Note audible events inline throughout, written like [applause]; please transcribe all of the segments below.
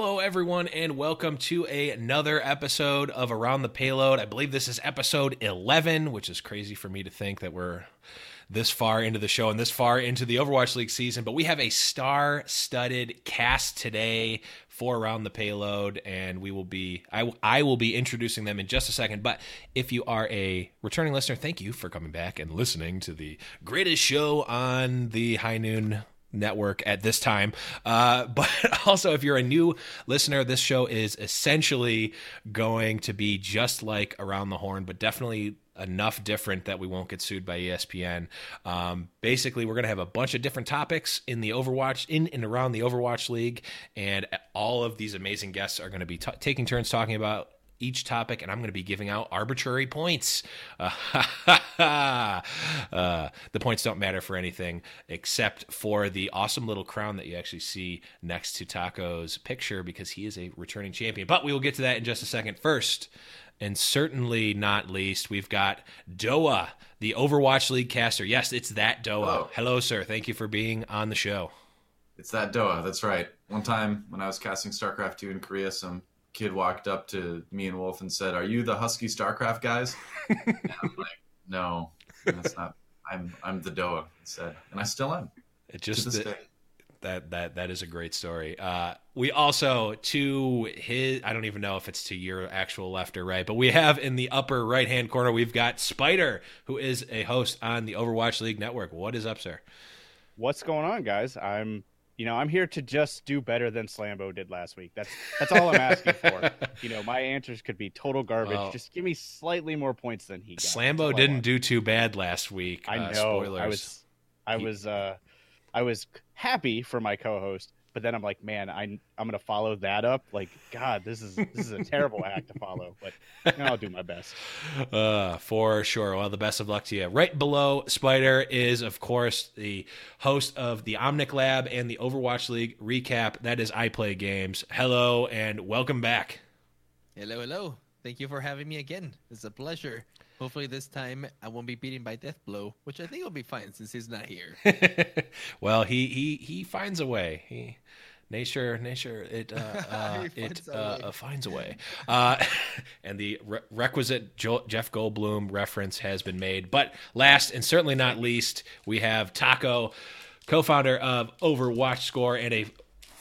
Hello, everyone, and welcome to another episode of Around the Payload. I believe this is episode 11, which is crazy for me to think that we're this far into the show and this far into the Overwatch League season. But we have a star studded cast today for Around the Payload, and we will be, I, I will be introducing them in just a second. But if you are a returning listener, thank you for coming back and listening to the greatest show on the High Noon network at this time. Uh, [laughs] but also, if you're a new listener, this show is essentially going to be just like Around the Horn, but definitely enough different that we won't get sued by ESPN. Um, basically, we're going to have a bunch of different topics in the Overwatch, in and around the Overwatch League, and all of these amazing guests are going to be t- taking turns talking about each topic, and I'm going to be giving out arbitrary points. Uh, [laughs] uh, the points don't matter for anything except for the awesome little crown that you actually see next to Taco's picture because he is a returning champion. But we will get to that in just a second. First, and certainly not least, we've got Doa, the Overwatch League caster. Yes, it's that Doa. Hello. Hello, sir. Thank you for being on the show. It's that Doa. That's right. One time when I was casting StarCraft 2 in Korea, some kid walked up to me and Wolf and said, "Are you the Husky StarCraft guys?" and I'm [laughs] like, "No, that's not. I'm I'm the Doa." He said, and I still am. It just the, that that that is a great story. Uh, we also to his I don't even know if it's to your actual left or right, but we have in the upper right hand corner we've got Spider, who is a host on the Overwatch League Network. What is up, sir? What's going on, guys? I'm you know, I'm here to just do better than Slambo did last week. That's that's all I'm asking for. [laughs] You know, my answers could be total garbage. Well, just give me slightly more points than he got. Slambo didn't do too bad last week. I uh, know. spoilers. I was I he, was uh I was happy for my co-host, but then I'm like, man, I I'm gonna follow that up. Like, God, this is this is a terrible act to follow, but you know, I'll do my best. [laughs] Uh, for sure. Well, the best of luck to you. Right below Spider is, of course, the host of the Omnic Lab and the Overwatch League recap. That is I Play Games. Hello and welcome back. Hello, hello. Thank you for having me again. It's a pleasure. Hopefully this time I won't be beaten by Death Blow, which I think will be fine since he's not here. [laughs] well, he he he finds a way. He nature nature it uh, [laughs] uh, it uh, uh, finds a way. Uh, [laughs] and the re- requisite jo- jeff goldblum reference has been made. But last and certainly not least we have taco co-founder of overwatch score and a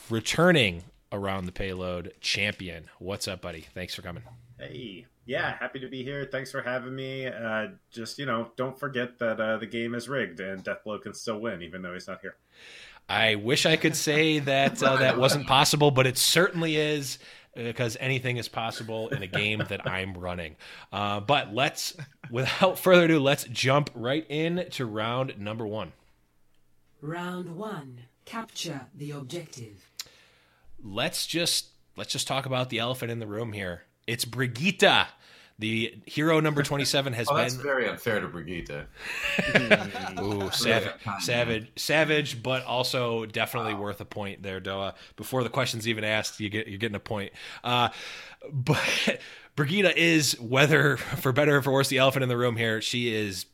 returning around the payload champion. What's up buddy? Thanks for coming. Hey yeah, happy to be here. Thanks for having me. Uh, just you know, don't forget that uh, the game is rigged and Deathblow can still win, even though he's not here. I wish I could say that uh, that wasn't possible, but it certainly is because anything is possible in a game that I'm running. Uh, but let's, without [laughs] further ado, let's jump right in to round number one. Round one, capture the objective. Let's just let's just talk about the elephant in the room here. It's Brigitte. The hero number 27 has [laughs] oh, been. That's very unfair to Brigitte. [laughs] Ooh, savage, savage, savage, but also definitely wow. worth a point there, Doa. Before the question's even asked, you get you're getting a point. Uh, [laughs] but Brigitte is whether for better or for worse, the elephant in the room here. She is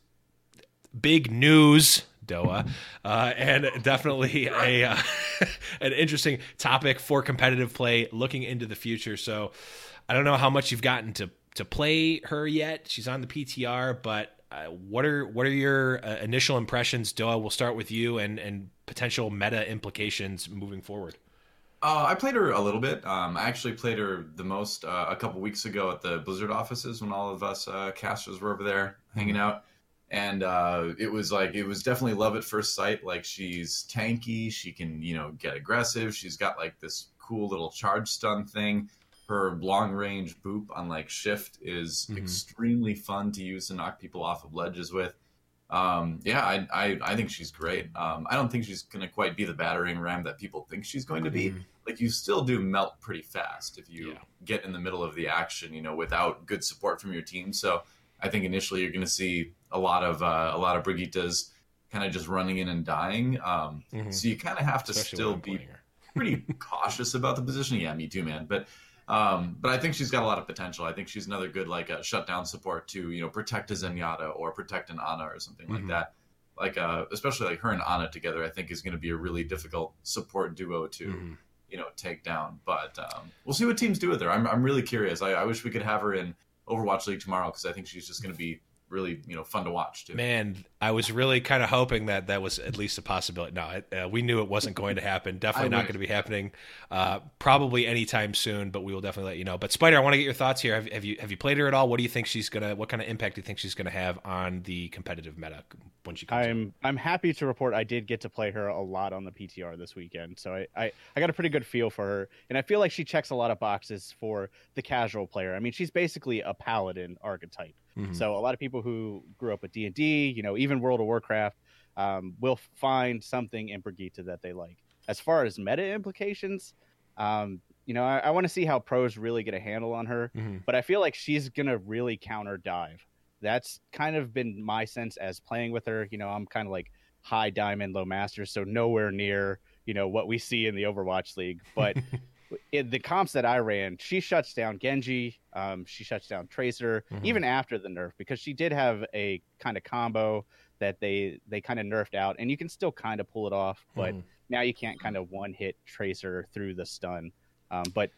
big news Doa, uh, and definitely a uh, an interesting topic for competitive play looking into the future. So, I don't know how much you've gotten to to play her yet. She's on the PTR, but uh, what are what are your uh, initial impressions, Doa? We'll start with you and and potential meta implications moving forward. Uh, I played her a little bit. Um, I actually played her the most uh, a couple weeks ago at the Blizzard offices when all of us uh, casters were over there hanging out, and uh, it was like it was definitely love at first sight. Like she's tanky, she can you know get aggressive. She's got like this cool little charge stun thing her long range boop on like shift is mm-hmm. extremely fun to use to knock people off of ledges with. Um, yeah, I, I, I think she's great. Um, I don't think she's gonna quite be the battering ram that people think she's going to be. Mm-hmm. Like you still do melt pretty fast if you yeah. get in the middle of the action, you know, without good support from your team. So I think initially you're gonna see a lot of uh, a lot of Brigittas kind of just running in and dying. Um, mm-hmm. So you kind of have to Especially still be pretty [laughs] cautious about the position. Yeah, me too, man. But um, but I think she's got a lot of potential. I think she's another good like a uh, shutdown support to you know protect a Zenyatta or protect an Ana or something mm-hmm. like that. Like uh, especially like her and Ana together, I think is going to be a really difficult support duo to mm-hmm. you know take down. But um, we'll see what teams do with her. I'm I'm really curious. I, I wish we could have her in Overwatch League tomorrow because I think she's just going to be really you know fun to watch too. Man, I was really kind of hoping that that was at least a possibility. No, it, uh, we knew it wasn't going to happen. Definitely not going to be happening. Uh, probably anytime soon, but we will definitely let you know. But Spider, I want to get your thoughts here. Have, have you have you played her at all? What do you think she's gonna? What kind of impact do you think she's gonna have on the competitive meta when she comes? I'm I'm happy to report I did get to play her a lot on the PTR this weekend, so I, I I got a pretty good feel for her, and I feel like she checks a lot of boxes for the casual player. I mean, she's basically a paladin archetype. Mhm. So a lot of people who grew up with D and D, you know, even World of Warcraft, um, will find something in Brigitte that they like. As far as meta implications, um, you know, I, I want to see how pros really get a handle on her Mhm. but I feel like she's gonna really counter dive. That's kind of been my sense as playing with her. You know, I'm kind of like high diamond, low master, so nowhere near you know what we see in the Overwatch League. But [laughs] in the comps that I ran, she shuts down Genji. Um, she shuts down Tracer Mhm. even after the nerf because she did have a kind of combo that they they kind of nerfed out, and you can still kind of pull it off, but Mhm. now you can't kind of one hit Tracer through the stun. Um, but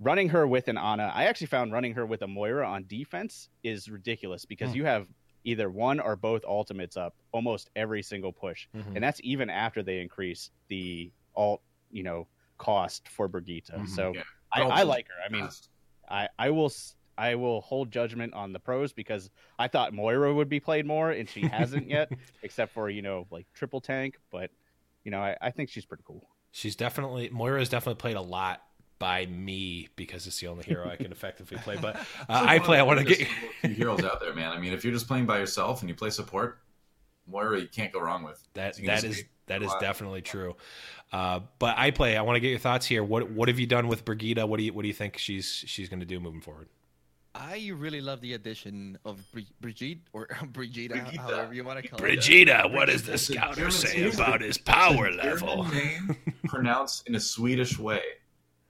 running her with an Ana, I actually found running her with a Moira on defense is ridiculous because Hmm. you have either one or both ultimates up almost every single push, Mhm. and that's even after they increase the ult, you know, cost for Brigitte. Mhm. So Yeah. I, I like her. I mean, fast. I, I will s- I will hold judgment on the pros because I thought Moira would be played more and she hasn't [laughs] yet, except for you know like triple tank. But you know I, I think she's pretty cool. She's definitely Moira Moira's definitely played a lot by me because it's the only hero I can effectively play. But [laughs] uh, I play. I want to get. a heroes out there, man. I mean, if you're just playing by yourself and you play support, Moira, you can't go wrong with. That So you can that just is take that a is lot. definitely true. Uh, but I play. I want to get your thoughts here. What what have you done with Brigida? What do you what do you think she's she's going to do moving forward? I really love the addition of Bri- Brigitte or [laughs] Brigida, Brigitte. however you want to call it. Brigida, what does the It's scouter German- say about his it's a power German level? name [laughs] pronounced in a Swedish way,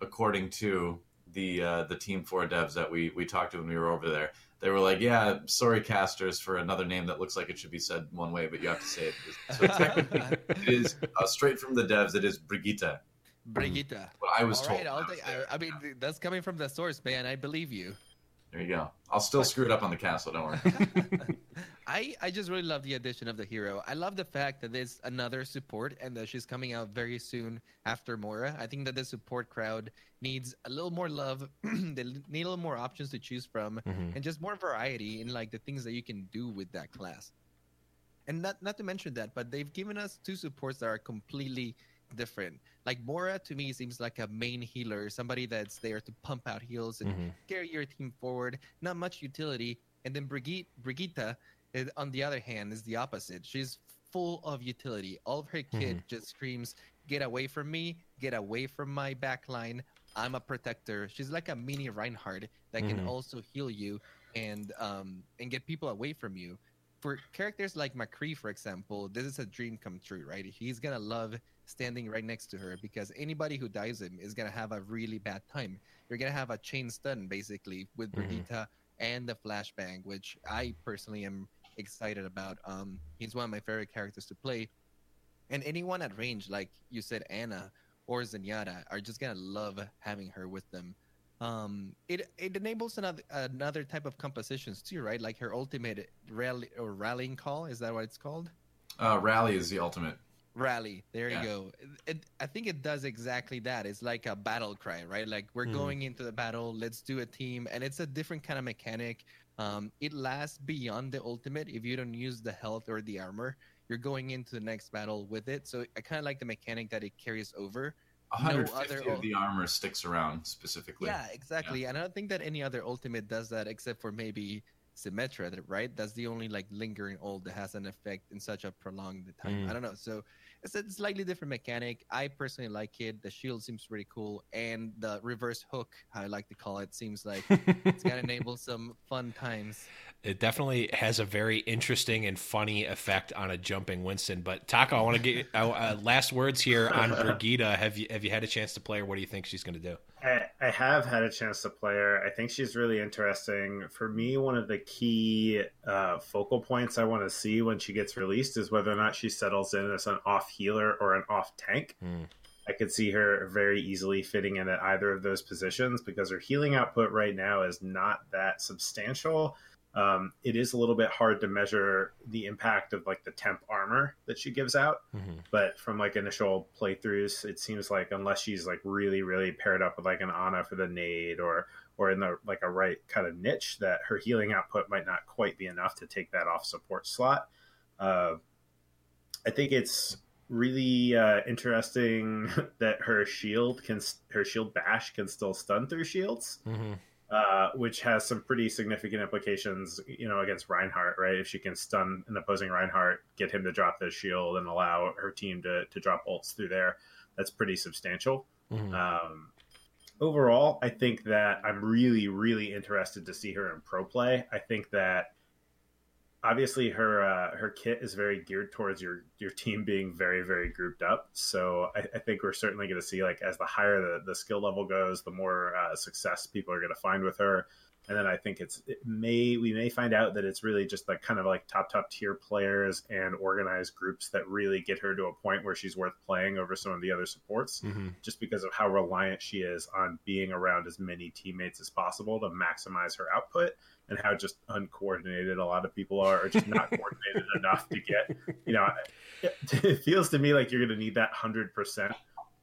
according to the uh, the Team Four devs that we we talked to when we were over there. They were like, "Yeah, sorry, casters, for another name that looks like it should be said one way, but you have to say it." So technically, [laughs] it is uh, straight from the devs. It is Brigitte. Brigitte. What I was All told. right, I'll I was take. I, I mean, that's coming from the source, man. I believe you. There you go. I'll still screw it up on the castle. Don't worry. [laughs] I, I just really love the addition of the hero. I love the fact that there's another support and that she's coming out very soon after Moira. I think that the support crowd needs a little more love. [clears throat] they need a little more options to choose from Mhm. and just more variety in like the things that you can do with that class. And not not to mention that, but they've given us two supports that are completely different. Like Moira to me seems like a main healer, somebody that's there to pump out heals and Mhm. carry your team forward. Not much utility. And then Brigitte, Brigitte, on the other hand, is the opposite. She's full of utility. All of her kit just screams, "Get away from me! Get away from my backline! I'm a protector." She's like a mini Reinhardt that can Mhm. also heal you and um and get people away from you. For characters like McCree, for example, this is a dream come true, right? He's gonna love standing right next to her because anybody who dives him is gonna have a really bad time. You're gonna have a chain stun basically with Mhm. And the flashbang, which I personally am excited about. Um, he's one of my favorite characters to play, and anyone at range, like you said, Ana or Zenyatta, are just gonna love having her with them. Um, it it enables another another type of compositions too, right? Like her ultimate rally or rallying call is that what it's called? Uh, Rally is the ultimate. Rally. There Yeah. you go. It, I think it does exactly that. It's like a battle cry, right? Like we're Mhm. going into the battle. Let's do a team, and it's a different kind of mechanic. Um, it lasts beyond the ultimate if you don't use the health or the armor. You're going into the next battle with it. So I kind of like the mechanic that it carries over. 150 other- of the armor sticks around specifically. Yeah, exactly. And I don't think that any other ultimate does that except for maybe Symmetra, right? That's the only like lingering ult that has an effect in such a prolonged time. Mm. I don't know. So it's a slightly different mechanic. I personally like it. The shield seems pretty cool, and the reverse hook, I like to call it, seems like it's gonna [laughs] enable some fun times. It definitely has a very interesting and funny effect on a jumping Winston. But Taco, I want to get uh, uh, last words here on [laughs] Brigida. Have you have you had a chance to play her? What do you think she's going to do? I, I have had a chance to play her. I think she's really interesting. For me, one of the key uh, focal points I want to see when she gets released is whether or not she settles in as an off healer or an off tank. Hmm. I could see her very easily fitting in at either of those positions because her healing output right now is not that substantial. Um, it is a little bit hard to measure the impact of like the temp armor that she gives out, Mhm. but from like initial playthroughs, it seems like unless she's like really, really paired up with like an Ana for the nade or or in the like a right kind of niche, that her healing output might not quite be enough to take that off support slot. Uh, I think it's really uh, interesting [laughs] that her shield can her shield bash can still stun through shields, hmm uh, which has some pretty significant implications, you know, against Reinhardt, right? If she can stun an opposing Reinhardt, get him to drop the shield, and allow her team to to drop ults through there, that's pretty substantial. hmm Um, overall, I think that I'm really, really interested to see her in pro play. I think that obviously her uh, her kit is very geared towards your your team being very, very grouped up. So I, I think we're certainly going to see like as the higher the, the skill level goes, the more uh, success people are going to find with her. And then I think it's it may we may find out that it's really just like kind of like top top tier players and organized groups that really get her to a point where she's worth playing over some of the other supports hmm just because of how reliant she is on being around as many teammates as possible to maximize her output and how just uncoordinated a lot of people are or just not [laughs] coordinated enough to get you know it, [laughs] it feels to me like you're going to need that 100%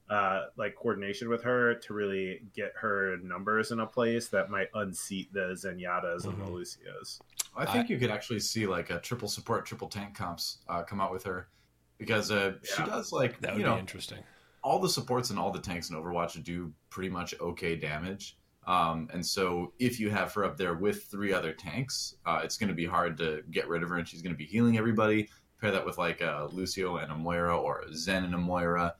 uh, like coordination with her to really get her numbers in a place that might unseat the Zenyattas and the Mhm. Lucios. I think you could actually see like a triple support, triple tank comps uh, come out with her because uh, she does like That would you be know interesting. all the supports and all the tanks in Overwatch do pretty much okay damage. Um, and so if you have her up there with three other tanks, uh, it's going to be hard to get rid of her, and she's going to be healing everybody. Pair that with like a Lucio and a Moira, or a Zen and a Moira,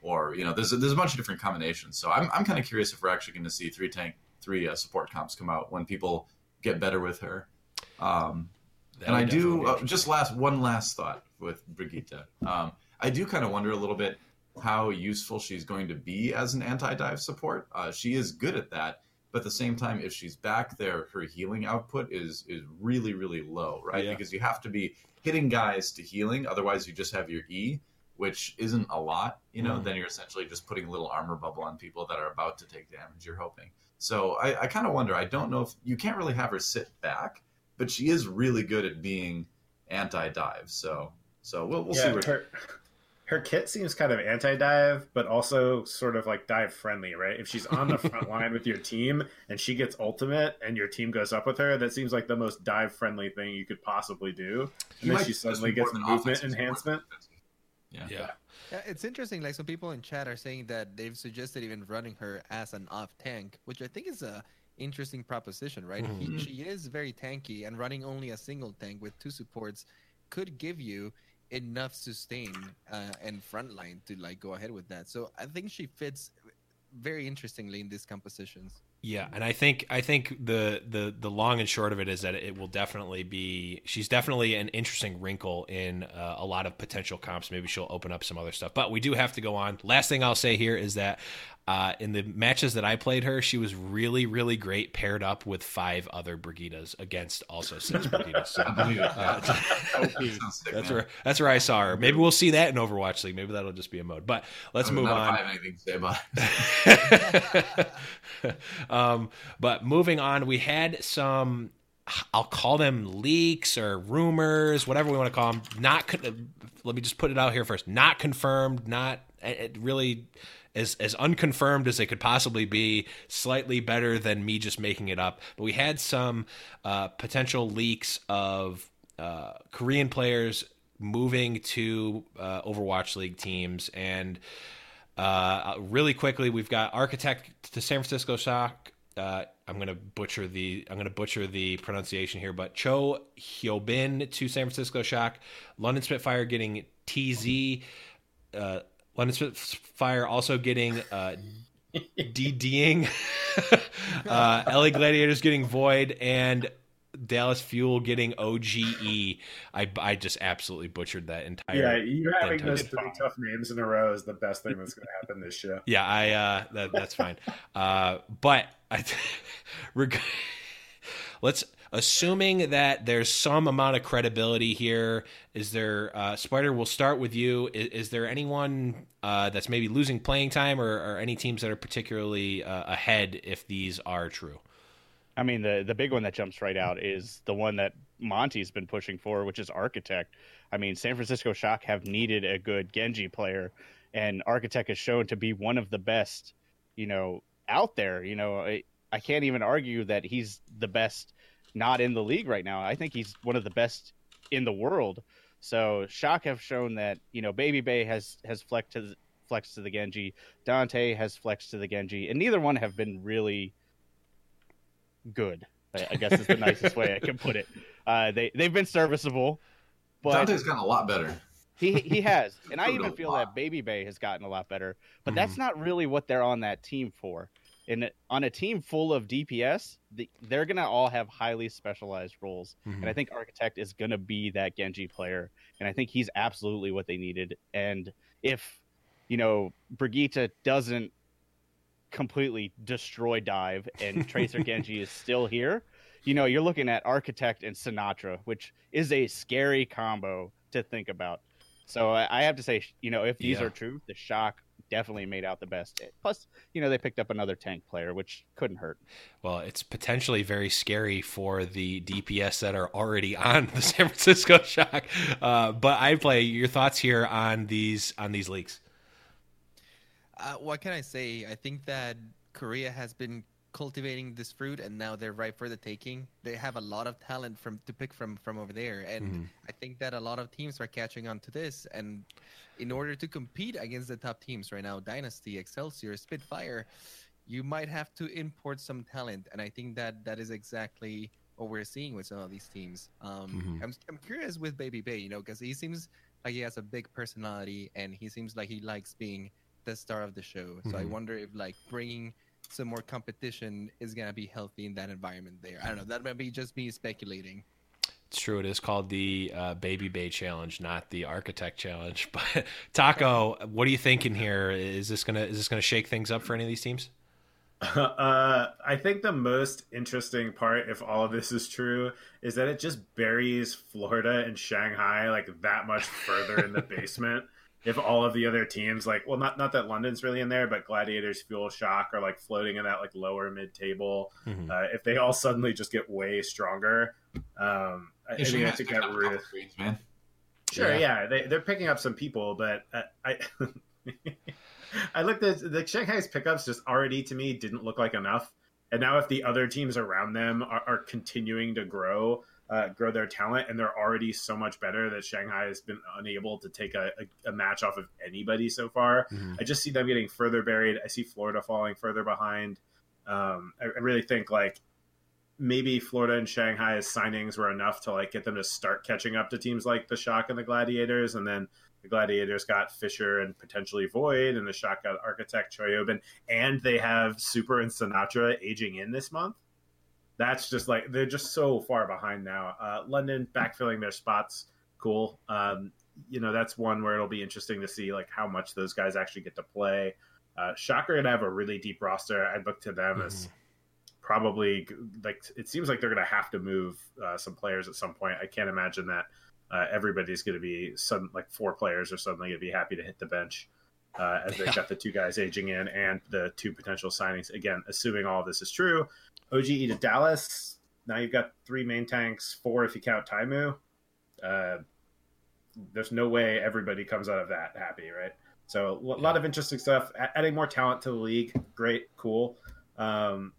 or you know, there's a, there's a bunch of different combinations. So I'm I'm kind of curious if we're actually going to see three tank, three uh, support comps come out when people get better with her. Um, and I do uh, just last one last thought with Brigitte. Um, I do kind of wonder a little bit how useful she's going to be as an anti-dive support. Uh, she is good at that, but at the same time, if she's back there, her healing output is is really really low, right? Yeah. Because you have to be hitting guys to healing, otherwise you just have your E, which isn't a lot. You know, Mm. then you're essentially just putting a little armor bubble on people that are about to take damage. You're hoping. So I, I kind of wonder. I don't know if you can't really have her sit back but she is really good at being anti-dive. So, so we'll, we'll see where. her her kit seems kind of anti-dive, but also sort of like dive friendly, right? If she's on the [laughs] front line with your team and she gets ultimate and your team goes up with her, that seems like the most dive friendly thing you could possibly do. And then she suddenly gets movement support enhancement. Yeah. Yeah. Yeah, it's interesting. Like some people in chat are saying that they've suggested even running her as an off tank, which I think is a interesting proposition, right? He- Mhm. she is very tanky, and running only a single tank with two supports could give you enough sustain uh, and frontline to like go ahead with that. So I think she fits very interestingly in these compositions. Yeah, and I think I think the the the long and short of it is that it will definitely be she's definitely an interesting wrinkle in uh, a lot of potential comps. Maybe she'll open up some other stuff, but we do have to go on. Last thing I'll say here is that uh, in the matches that I played her, she was really really great paired up with five other Brigidas against also six [laughs] Brigidas. So, I believe it. uh, [laughs] [laughs] sick, that's man. where that's where I saw her. Maybe we'll see that in Overwatch League. Maybe that'll just be a mode. But let's move on. I have anything to say about um, but moving on, we had some. I'll call them leaks or rumors, whatever we want to call them. Not. con- Let me just put it out here first. Not confirmed. Not it really as as unconfirmed as they could possibly be. Slightly better than me just making it up. But we had some uh, potential leaks of uh, Korean players moving to uh, Overwatch League teams and. Uh, really quickly, we've got Architect to San Francisco Shock. Uh, I'm gonna butcher the I'm gonna butcher the pronunciation here, but Cho Hyobin to San Francisco Shock. London Spitfire getting TZ. Uh, London Spitfire also getting uh, DDing. [laughs] uh, LA Gladiators getting Void and Dallas Fuel getting OGE. I I just absolutely butchered that entire. Yeah, you're having entire- those three tough names in a row is the best thing that's going to happen this show. Yeah, I uh that, that's fine. Uh but I [laughs] reg- let's assuming that there's some amount of credibility here, is there, uh, Spider, we'll start with you. Is, is there anyone uh, that's maybe losing playing time or, or any teams that are particularly uh, ahead if these are true? I mean, the the big one that jumps right out is the one that Monty's been pushing for, which is Architect. I mean, San Francisco Shock have needed a good Genji player, and Architect has shown to be one of the best, you know, out there. You know, I, I can't even argue that he's the best not in the league right now. I think he's one of the best in the world. So Shock have shown that you know Baby Bay has has flexed to the, flexed to the Genji, Danteh has flexed to the Genji, and neither one have been really good. I, I guess is the [laughs] nicest way I can put it. Uh, they they've been serviceable, but Danteh's gotten a lot better. he he has, [laughs] and I even feel lot. that Baby Bay has gotten a lot better. But that's not really what they're on that team for. And on a team full of DPS, the, they're gonna all have highly specialized roles, and I mm-hmm. think Architect is gonna be that Genji player, and I think he's absolutely what they needed. And if you know Brigitte doesn't completely destroy dive and [laughs] Tracer Genji is still here, you know, you're looking at Architect and Sinatraa, which is a scary combo to think about. So I I have to say, you know, if these Yeah. are true, the shock definitely made out the best. Plus, you know, they picked up another tank player, which couldn't hurt. Well, it's potentially very scary for the DPS that are already on the [laughs] San Francisco Shock. Uh, but I play your thoughts here on these on these leaks. Uh, what can I say? I think that Korea has been cultivating this fruit, and now they're ripe for the taking. They have a lot of talent from to pick from from over there, and Mhm. I think that a lot of teams are catching on to this. And in order to compete against the top teams right now, Dynasty, Excelsior, Spitfire, you might have to import some talent, and I think that that is exactly what we're seeing with some of these teams. Um, Mhm. I'm I'm curious with Baby Bay, you know, because he seems like he has a big personality, and he seems like he likes being the star of the show. So I Mhm. wonder if like bringing some more competition is gonna be healthy in that environment there. I don't know. That might be just me speculating. It's true. It is called the uh, Baby Bay Challenge, not the Architect Challenge. [laughs] But Taco, what are you thinking here? Is this gonna is this gonna shake things up for any of these teams? [laughs] Uh, I think the most interesting part, if all of this is true, is that it just buries Florida and Shanghai like that much further in the [laughs] basement. If all of the other teams, like, well, not not that London's really in there, but Gladiators, Fuel Shock are like floating in that like lower mid table. Mhm. Uh, if they all suddenly just get way stronger, um, I, I think Shanghai's I think picking that a really couple screens, man. Sure, Yeah. yeah, they, they're picking up some people, but uh, I [laughs] I looked at the Shanghai's pickups just already to me didn't look like enough, and now if the other teams around them are, are continuing to grow, uh, grow their talent, and they're already so much better that Shanghai has been unable to take a, a, a match off of anybody so far. Mhm. I just see them getting further buried. I see Florida falling further behind. Um, I, I really think like maybe Florida and Shanghai's signings were enough to like get them to start catching up to teams like the Shock and the Gladiators, and then the Gladiators got Fissure and potentially Void, and the Shock got Architect Choihyobin, and they have Super and Sinatraa aging in this month. That's just like they're just so far behind now. Uh, London backfilling their spots, cool. Um, you know that's one where it'll be interesting to see like how much those guys actually get to play. Uh, Shocker gonna have a really deep roster. I'd look to them as probably like it seems like they're going to have to move uh, some players at some point. I can't imagine that uh, everybody's going to be some like four players are suddenly going to be happy to hit the bench uh, as they've Yeah. got the two guys aging in and the two potential signings. Again, assuming all of this is true, OGE to Dallas. Now you've got three main tanks, four if you count Taimou. Uh, there's no way everybody comes out of that happy, right? So a lot of interesting stuff. Adding more talent to the league, great, cool. Um,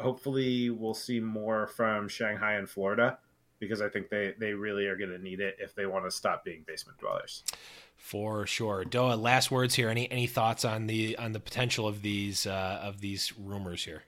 hopefully, we'll see more from Shanghai and Florida because I think they they really are going to need it if they want to stop being basement dwellers. For sure, Doa. Last words here. Any any thoughts on the on the potential of these uh, of these rumors here?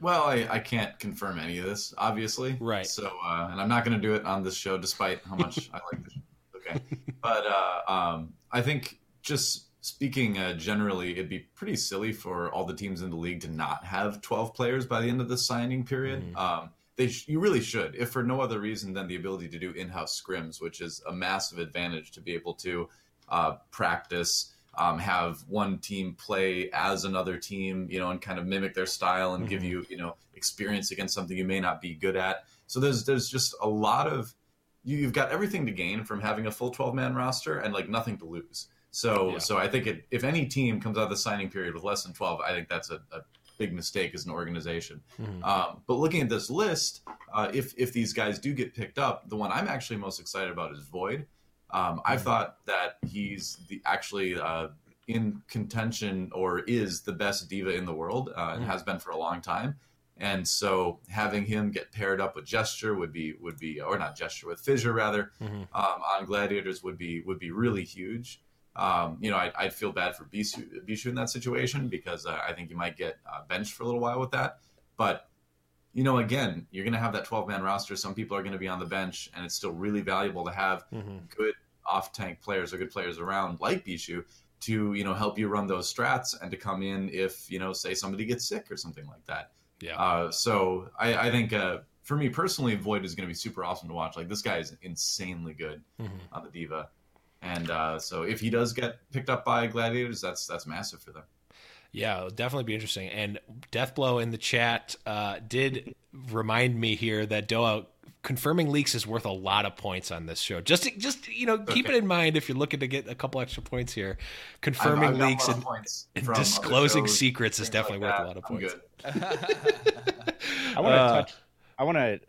Well, I, I can't confirm any of this, obviously. Right. So, uh, and I'm not going to do it on this show, despite how much [laughs] I like this. Okay. But uh, um, I think just speaking uh, generally, it'd be pretty silly for all the teams in the league to not have 12 players by the end of the signing period. Mhm. Um, they sh- you really should, if for no other reason than the ability to do in-house scrims, which is a massive advantage to be able to uh, practice. Um, have one team play as another team, you know, and kind of mimic their style and give Mhm. you, you know, experience against something you may not be good at. So there's there's just a lot of you, you've got everything to gain from having a full 12 man roster and like nothing to lose. So Yeah. so I think it, if any team comes out of the signing period with less than 12, I think that's a, a big mistake as an organization. Mhm. Um, but looking at this list, uh, if if these guys do get picked up, the one I'm actually most excited about is Void. Um, I thought that he's the actually uh, in contention or is the best D.Va in the world uh, and Mhm. has been for a long time. And so having him get paired up with Gesture would be would be or not Gesture with Fissure rather Mhm. um, on Gladiators would be would be really huge. Um, you know, I'd, I'd feel bad for Bischu, Bischu in that situation because uh, I think you might get uh, benched for a little while with that. But you know, again, you're going to have that 12 man roster. Some people are going to be on the bench, and it's still really valuable to have Mhm. good off tank players or good players around like Bischu to you know help you run those strats and to come in if you know say somebody gets sick or something like that. Yeah. Uh, so I, I think uh, for me personally, Void is going to be super awesome to watch. Like this guy is insanely good Mhm. on the D.Va, and uh, so if he does get picked up by Gladiators, that's that's massive for them. Yeah, it'll definitely be interesting. And Deathblow in the chat uh, did remind me here that Doa confirming leaks is worth a lot of points on this show. Just, just you know, keep it in mind if you're looking to get a couple extra points here. I've- Confirming I've leaks and, and disclosing shows, secrets is definitely like worth a lot of points. [laughs] [laughs] I want to Uh, touch. I want to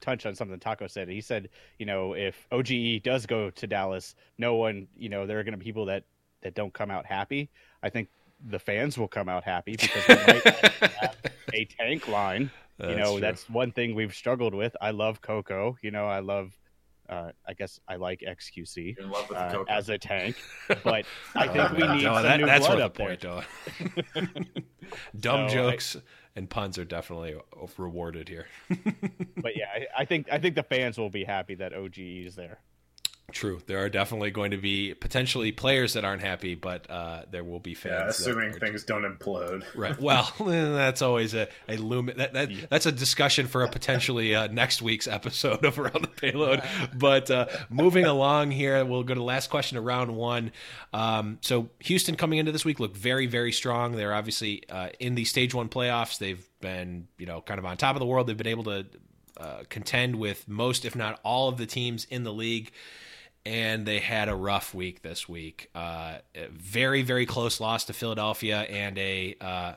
touch on something Taco said. He said, you know, if OGE does go to Dallas, no one, you know, there are going to be people that that don't come out happy. I think the fans will come out happy because we might have [laughs] a tank line. you know, true. that's one thing we've struggled with. I love Cocco. You know, I love. Uh, I guess I like XQC in love with uh, as a tank, [laughs] but I think we need Doa, some that- new that's blood up there. point, Doa. [laughs] Dumb So, I- jokes and puns are definitely rewarded here. But yeah, I, I think I think the fans will be happy that OGE is there. True, there are definitely going to be potentially players that aren't happy, but uh, there will be fans. Yeah, assuming are- things don't implode. [laughs] Right. Well, [laughs] [laughs] that's always a a loom. That, that that's a discussion for a potentially uh, next week's episode of Around the Payload. But uh, moving along here, we'll go to the last question of round one. Um, so Houston coming into this week looked very very strong. They're obviously uh, in the stage one playoffs. They've been you know kind of on top of the world. They've been able to uh, contend with most, if not all, of the teams in the league and they had a rough week this week. Uh, very, very close loss to Philadelphia, and a uh,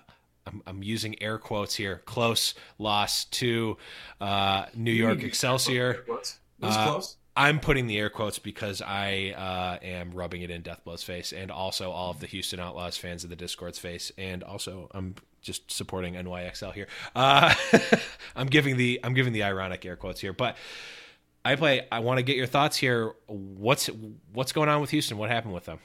I'm, I'm using air quotes here close loss to uh, New York Excelsior. It was, Uh, close. I'm putting the air quotes because I uh, am rubbing it in Deathblow's face, and also all of the Houston Outlaws fans of the Discord's face, and also I'm just supporting NYXL here. Uh, [laughs] I'm giving the I'm giving the ironic air quotes here, but I play. I want to get your thoughts here. What's what's going on with Houston? What happened with them?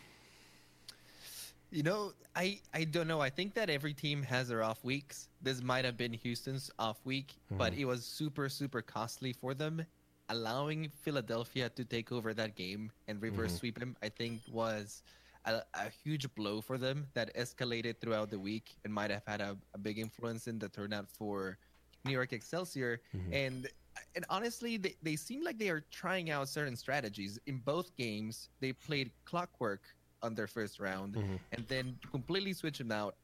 You know, I I don't know. I think that every team has their off weeks. This might have been Houston's off week, but it was super super costly for them. Allowing Philadelphia to take over that game and reverse Mhm. sweep him, I think was a, a huge blow for them that escalated throughout the week and might have had a, a big influence in the turnout for New York Excelsior. Mhm. And and honestly, they, they seem like they are trying out certain strategies. In both games, they played clockwork on their first round Mhm. and then completely switch him out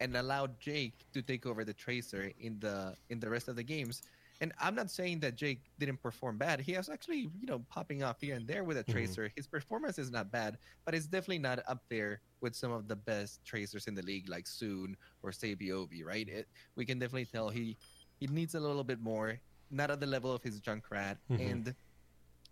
and allowed Jake to take over the tracer in the in the rest of the games. And I'm not saying that Jake didn't perform bad. He was actually, you know, popping off here and there with a Mhm. tracer. His performance is not bad, but it's definitely not up there with some of the best tracers in the league, like Soon or Saebyeolbe, right? It, we can definitely tell he he needs a little bit more, not at the level of his Junkrat, Mhm. and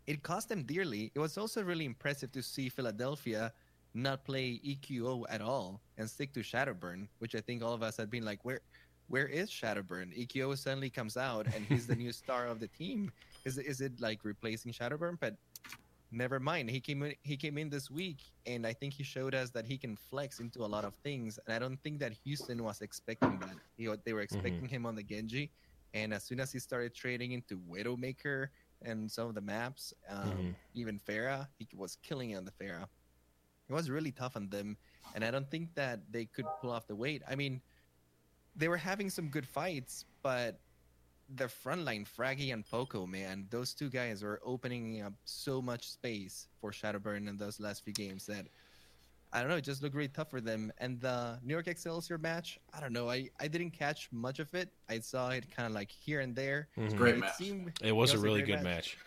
it cost him dearly. It was also really impressive to see Philadelphia not play EQO at all and stick to Shadowburn, which I think all of us had been like, where where is Shadowburn? EQO suddenly comes out and he's the new [laughs] star of the team. Is it, is it like replacing Shadowburn? But never mind. He came in, he came in this week and I think he showed us that he can flex into a lot of things. And I don't think that Houston was expecting that. Know, they were expecting him on the Genji, and as soon as he started trading into Widowmaker and some of the maps, um, Mhm. even Pharah, he was killing it on the Pharah. It was really tough on them, and I don't think that they could pull off the weight. I mean, they were having some good fights, but the front line, Fragi and Poko, man, those two guys were opening up so much space for Shadowburn in those last few games that I don't know, it just looked really tough for them. And the New York Excelsior match, I don't know, I, I didn't catch much of it. I saw it kind of like here and there. Mhm. Great it match. seemed It was a a really great good match. match.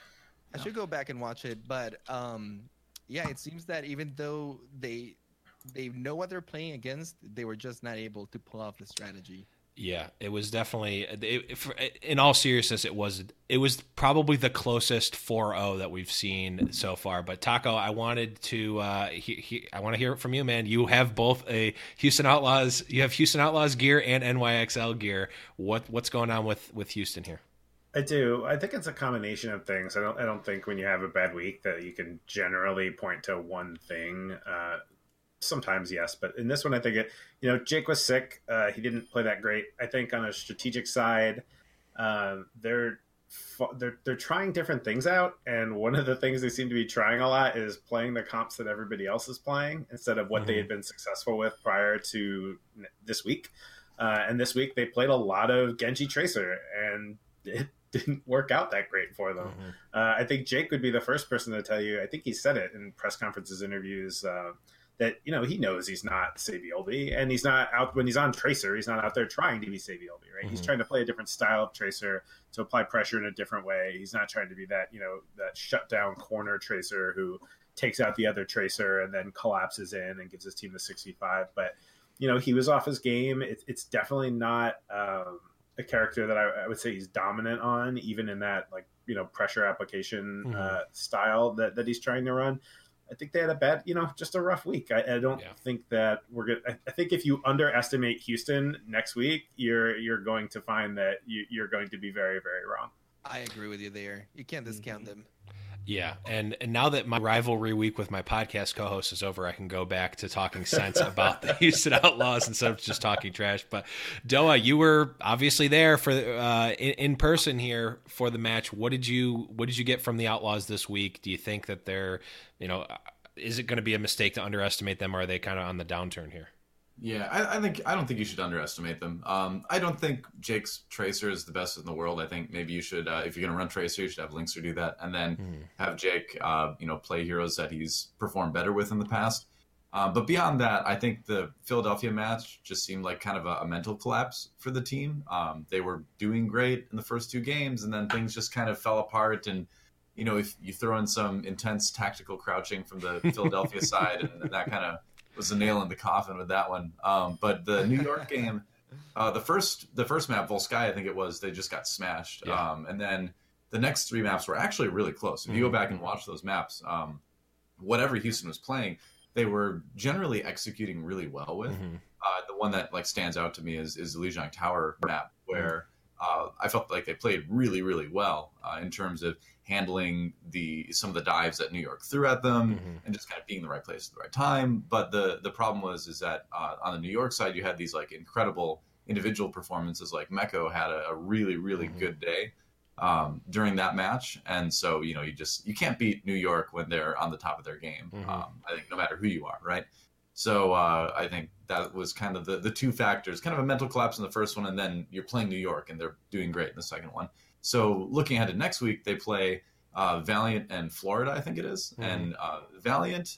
I should go back and watch it, but um, yeah, it seems that even though they they know what they're playing against, they were just not able to pull off the strategy. Yeah, it was definitely. It, it- in all seriousness, it was it was probably the closest 4-0 that we've seen so far. But Taco, I wanted to uh, he, he, I want to hear it from you, man. You have both a Houston Outlaws, you have Houston Outlaws gear and NYXL gear. What what's going on with with Houston here? I do. I think it's a combination of things. I don't. I don't think when you have a bad week that you can generally point to one thing. Uh, sometimes yes, but in this one, I think it. You know, Jake was sick. Uh, he didn't play that great. I think on a strategic side, um, they're they're they're trying different things out, and one of the things they seem to be trying a lot is playing the comps that everybody else is playing instead of what they Mhm. had been successful with prior to this week. Uh, and this week they played a lot of Genji Tracer, and it [laughs] didn't work out that great for them. Mhm. Uh, I think Jake would be the first person to tell you. I think he said it in press conferences, interviews, uh, that you know he knows he's not Saebyeolbe, and he's not out when he's on Tracer. He's not out there trying to be Saebyeolbe, right? He's Mhm. trying to play a different style of Tracer to apply pressure in a different way. He's not trying to be that you know that shut down corner Tracer who takes out the other Tracer and then collapses in and gives his team the sixty-five. But you know he was off his game. It, it's definitely not. Um, a character that I, I would say he's dominant on, even in that like you know pressure application Mhm. uh, style that, that he's trying to run. I think they had a bad, you know, just a rough week. I, I don't Yeah. think that we're good. I, I think if you underestimate Houston next week, you're you're going to find that you, you're going to be very very wrong. I agree with you there. You can't discount mm-hmm. them. Yeah, and and now that my rivalry week with my podcast co-host is over, I can go back to talking sense about the [laughs] Houston Outlaws instead of just talking trash. But Doa, you were obviously there for uh, in, in person here for the match. What did you what did you get from the Outlaws this week? Do you think that they're you know is it going to be a mistake to underestimate them, or are they kind of on the downturn here? Yeah, I, I think I don't think you should underestimate them. Um, I don't think Jake's Tracer is the best in the world. I think maybe you should, uh, if you're going to run Tracer, you should have Linkster do that, and then Mhm. have Jake, uh, you know, play heroes that he's performed better with in the past. Um, but beyond that, I think the Philadelphia match just seemed like kind of a, a mental collapse for the team. Um, they were doing great in the first two games, and then things just kind of fell apart. And you know, if you throw in some intense tactical crouching from the Philadelphia [laughs] side, and that kind of was a nail in the coffin with that one. Um, but the [laughs] New York game, uh, the first the first map, Volskaya, I think it was, they just got smashed. Yeah. Um, and then the next three maps were actually really close. If you go back and watch those maps, um, whatever Houston was playing, they were generally executing really well with. Mhm. Uh, the one that like stands out to me is is the Lijiang Tower map, where uh, I felt like they played really really well uh, in terms of handling the some of the dives that New York threw at them Mhm. and just kind of being in the right place at the right time. But the the problem was is that uh, on the New York side, you had these like incredible individual performances. Like Meko had a, a really really Mhm. good day um, during that match, and so you know you just you can't beat New York when they're on the top of their game. Mhm. Um, I think no matter who you are, right? So uh, I think that was kind of the, the two factors, kind of a mental collapse in the first one, and then you're playing New York and they're doing great in the second one. So looking ahead to next week, they play uh, Valiant and Florida, I think it is. Mhm. and uh, Valiant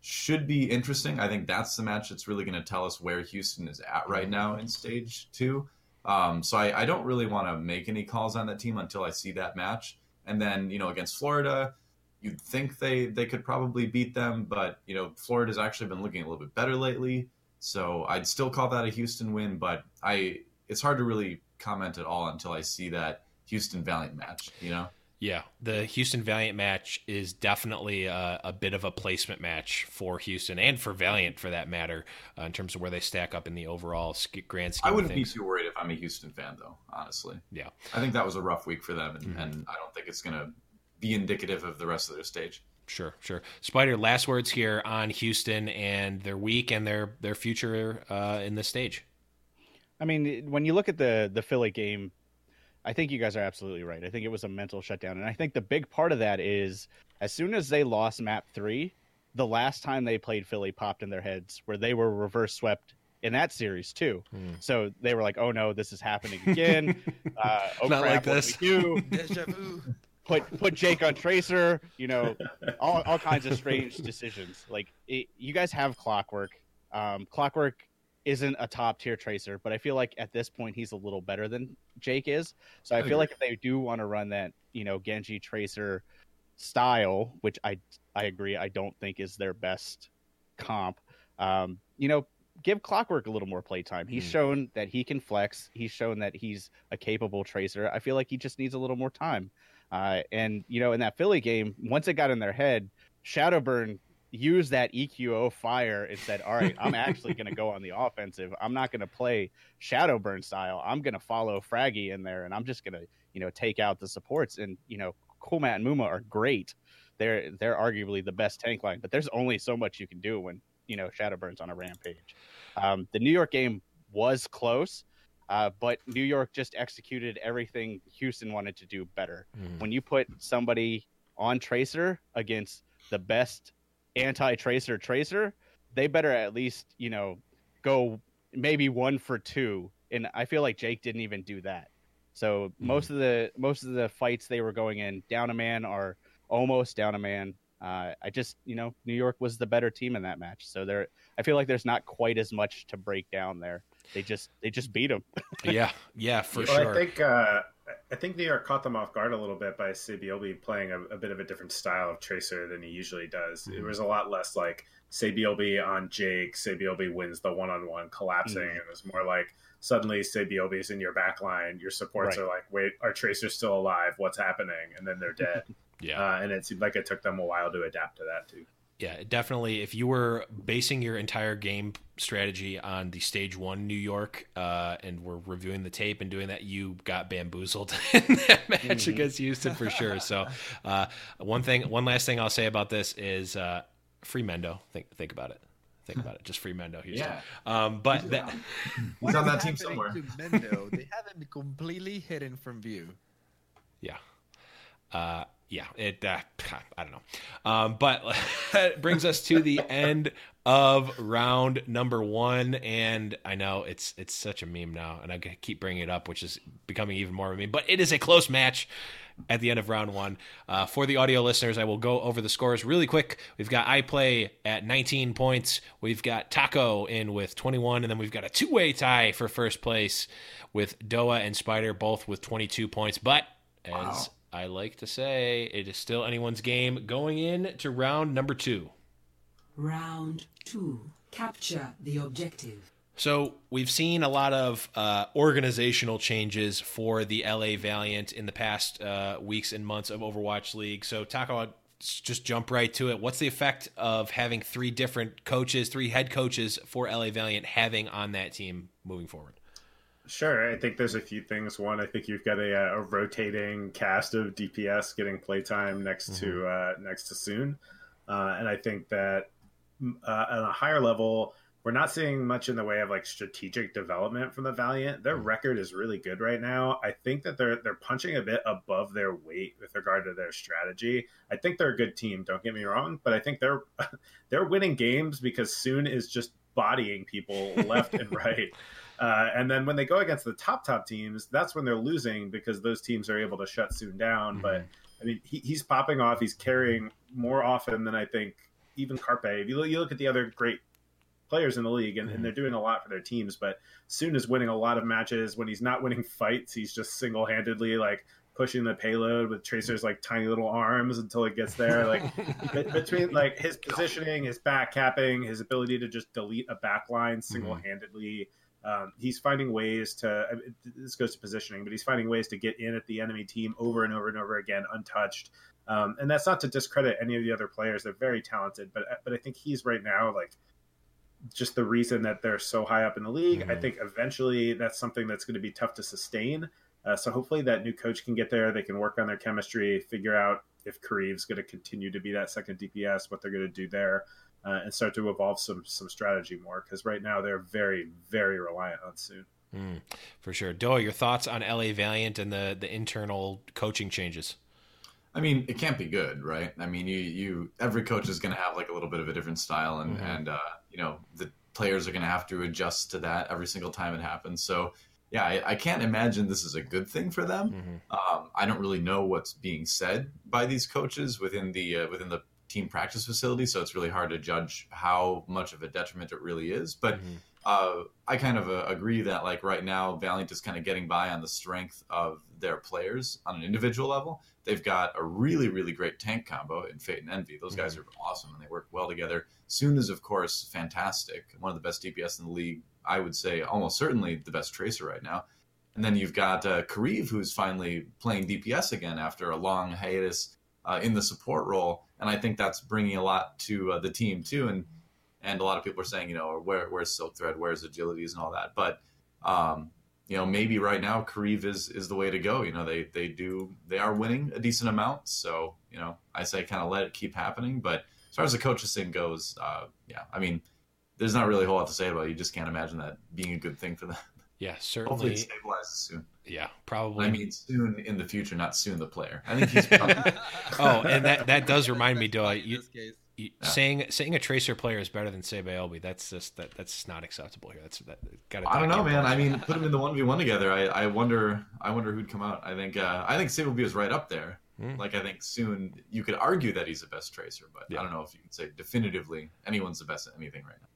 should be interesting. I think that's the match that's really going to tell us where Houston is at right now in stage two. Um, so I, I don't really want to make any calls on that team until I see that match. And then you know against Florida, you'd think they they could probably beat them, but you know Florida's actually been looking a little bit better lately. So I'd still call that a Houston win, but I it's hard to really comment at all until I see that Houston Valiant match. You know. Yeah, the Houston Valiant match is definitely a, a bit of a placement match for Houston and for Valiant, for that matter, uh, in terms of where they stack up in the overall grand scheme I wouldn't of be things. too worried if I'm a Houston fan, though. Honestly, Yeah. I think that was a rough week for them, and, Mhm. and I don't think it's going to be indicative of the rest of their stage. Sure, sure. Spider, last words here on Houston and their week and their their future uh, in this stage. I mean, when you look at the the Philly game, I think you guys are absolutely right. I think it was a mental shutdown, and I think the big part of that is as soon as they lost Map Three, the last time they played Philly popped in their heads where they were reverse swept in that series too. Hmm. So they were like, "Oh no, this is happening again." [laughs] uh, oh Not crap, like what do this. do? Put put Jake on Tracer. You know, all all kinds of strange decisions. Like it, you guys have Clockwork. Um, Clockwork isn't a top tier Tracer, but I feel like at this point he's a little better than Jake is. So I, feel like if they do want to run that, you know, Genji Tracer style, which I I agree, I don't think is their best comp. Um, you know, give Clockwork a little more playtime. He's Mm. shown that he can flex. He's shown that he's a capable tracer. I feel like he just needs a little more time. Uh, and you know, in that Philly game, once it got in their head, Shadowburn used that EQO fire and said, "All right, I'm actually going to go on the offensive. I'm not going to play Shadowburn style. I'm going to follow Fragi in there, and I'm just going to, you know, take out the supports." And you know, Coolmatt and Muma are great. They're they're arguably the best tank line, but there's only so much you can do when you know Shadowburn's on a rampage. Um, the New York game was close, uh, but New York just executed everything Houston wanted to do better. Mm. When you put somebody on Tracer against the best anti-Tracer Tracer, they better at least you know go maybe one for two. And I feel like Jake didn't even do that. So most of the most of the fights they were going in down a man are almost down a man. Uh, I just you know New York was the better team in that match, so there I feel like there's not quite as much to break down there. They just they just beat them. [laughs] yeah, yeah, for well, sure. I think uh, I think New York caught them off guard a little bit by Saebyeolbe playing a, a bit of a different style of tracer than he usually does. It Mhm. was a lot less like Saebyeolbe on Jake. Saebyeolbe wins the one on one collapsing. Mhm. It was more like suddenly Saebyeolbe's in your back line. Your supports Right. are like, wait, our tracer's still alive. What's happening? And then they're dead. [laughs] yeah. uh, and it seemed like it took them a while to adapt to that too. Yeah, definitely. If you were basing your entire game strategy on the stage one New York, uh, and we're reviewing the tape and doing that, you got bamboozled [laughs] in that match Mhm. against Houston for sure. So, uh, one thing, one last thing I'll say about this is uh, free Mendo. Think think about it. Think about it. Just free Mendo Houston. Yeah. Um, but that, [laughs] He's What on that team happening somewhere. To Mendo? they haven't completely hidden from view. yeah. Yeah, it. Uh, I don't know, um, but [laughs] that brings us to the end of round number one, and I know it's it's such a meme now, and I keep bringing it up, which is becoming even more of a meme. But it is a close match at the end of round one. Uh, for the audio listeners, I will go over the scores really quick. We've got iPlay at 19 points. We've got Taco in with 21, and then we've got a two way tie for first place with Doa and Spider both with 22 points. But as Wow. I like to say, it is still anyone's game going in to round number two. Round two. Capture the objective. So we've seen a lot of uh, organizational changes for the LA Valiant in the past uh, weeks and months of Overwatch League. So Taco, just jump right to it. What's the effect of having three different coaches, three head coaches for LA Valiant having on that team moving forward? Sure, I think there's a few things. One, I think you've got a, a rotating cast of DPS getting playtime next to uh, next to soon, uh, and I think that uh, on a higher level, we're not seeing much in the way of like strategic development from the Valiant. Their record is really good right now. I think that they're they're punching a bit above their weight with regard to their strategy. I think they're a good team. Don't get me wrong, but I think they're [laughs] they're winning games because Soon is just bodying people left and [laughs] right. Uh, and then when they go against the top top teams, that's when they're losing because those teams are able to shut Soon down. But I mean, he, he's popping off. He's carrying more often than I think even Carpe. If you look, you look at the other great players in the league, and, Mhm. and they're doing a lot for their teams. But Soon is winning a lot of matches. When he's not winning fights, he's just single handedly like pushing the payload with Tracer's like tiny little arms until it gets there. Like [laughs] be- between like his positioning, his back capping, his ability to just delete a back line single handedly. Um, he's finding ways to. I mean, This goes to positioning, but he's finding ways to get in at the enemy team over and over and over again, untouched. Um, and that's not to discredit any of the other players; they're very talented. But but I think he's right now like just the reason that they're so high up in the league. I Mhm. think eventually that's something that's going to be tough to sustain. Uh, so hopefully that new coach can get there. They can work on their chemistry, figure out if Kariv's going to continue to be that second DPS, what they're going to do there, uh, and start to evolve some some strategy more. Because right now they're very very reliant on Soon. Mm, for sure. Doa, your thoughts on LA Valiant and the, the internal coaching changes? I mean, it can't be good, right? I mean, you you every coach is going to have like a little bit of a different style, and Mhm. and uh, you know the players are going to have to adjust to that every single time it happens. So yeah, I, I can't imagine this is a good thing for them. Mhm. Um, I don't really know what's being said by these coaches within the uh, within the team practice facility, so it's really hard to judge how much of a detriment it really is. But Mhm. uh, I kind of uh, agree that like right now, Valiant is kind of getting by on the strength of their players on an individual level. They've got a really really great tank combo in Fate and Envy. Those guys are awesome and they work well together. Soon is of course fantastic, one of the best DPS in the league. I would say almost certainly the best tracer right now. And then you've got uh, Kariv, who's finally playing DPS again after a long hiatus uh, in the support role, and I think that's bringing a lot to uh, the team too. And and a lot of people are saying, you know, where where's Silkthread, where's Agilities, and all that. But um, you know, maybe right now Kariv is is the way to go. You know, they they do they are winning a decent amount, so you know, I say kind of let it keep happening. But as far as the coaches thing goes, uh, yeah, I mean, there's not really a whole lot to say about it. You just can't imagine that being a good thing for them. Yeah, Hopefully, it stabilizes soon. Yeah, probably. I mean, soon in the future, not soon the player. I think he's probably, [laughs] oh, and that that does remind me, Doa. in You, you, Yeah. saying saying a tracer player is better than Saebyeolbe, that's just that that's not acceptable here. That's that got to. I don't know, man. I mean, put him in the one v one together. I, I wonder, I wonder who'd come out. I think, uh, I think Saebyeolbe is right up there. Hmm. Like, I think soon you could argue that he's the best tracer, but Yeah. I don't know if you can say definitively anyone's the best at anything right now.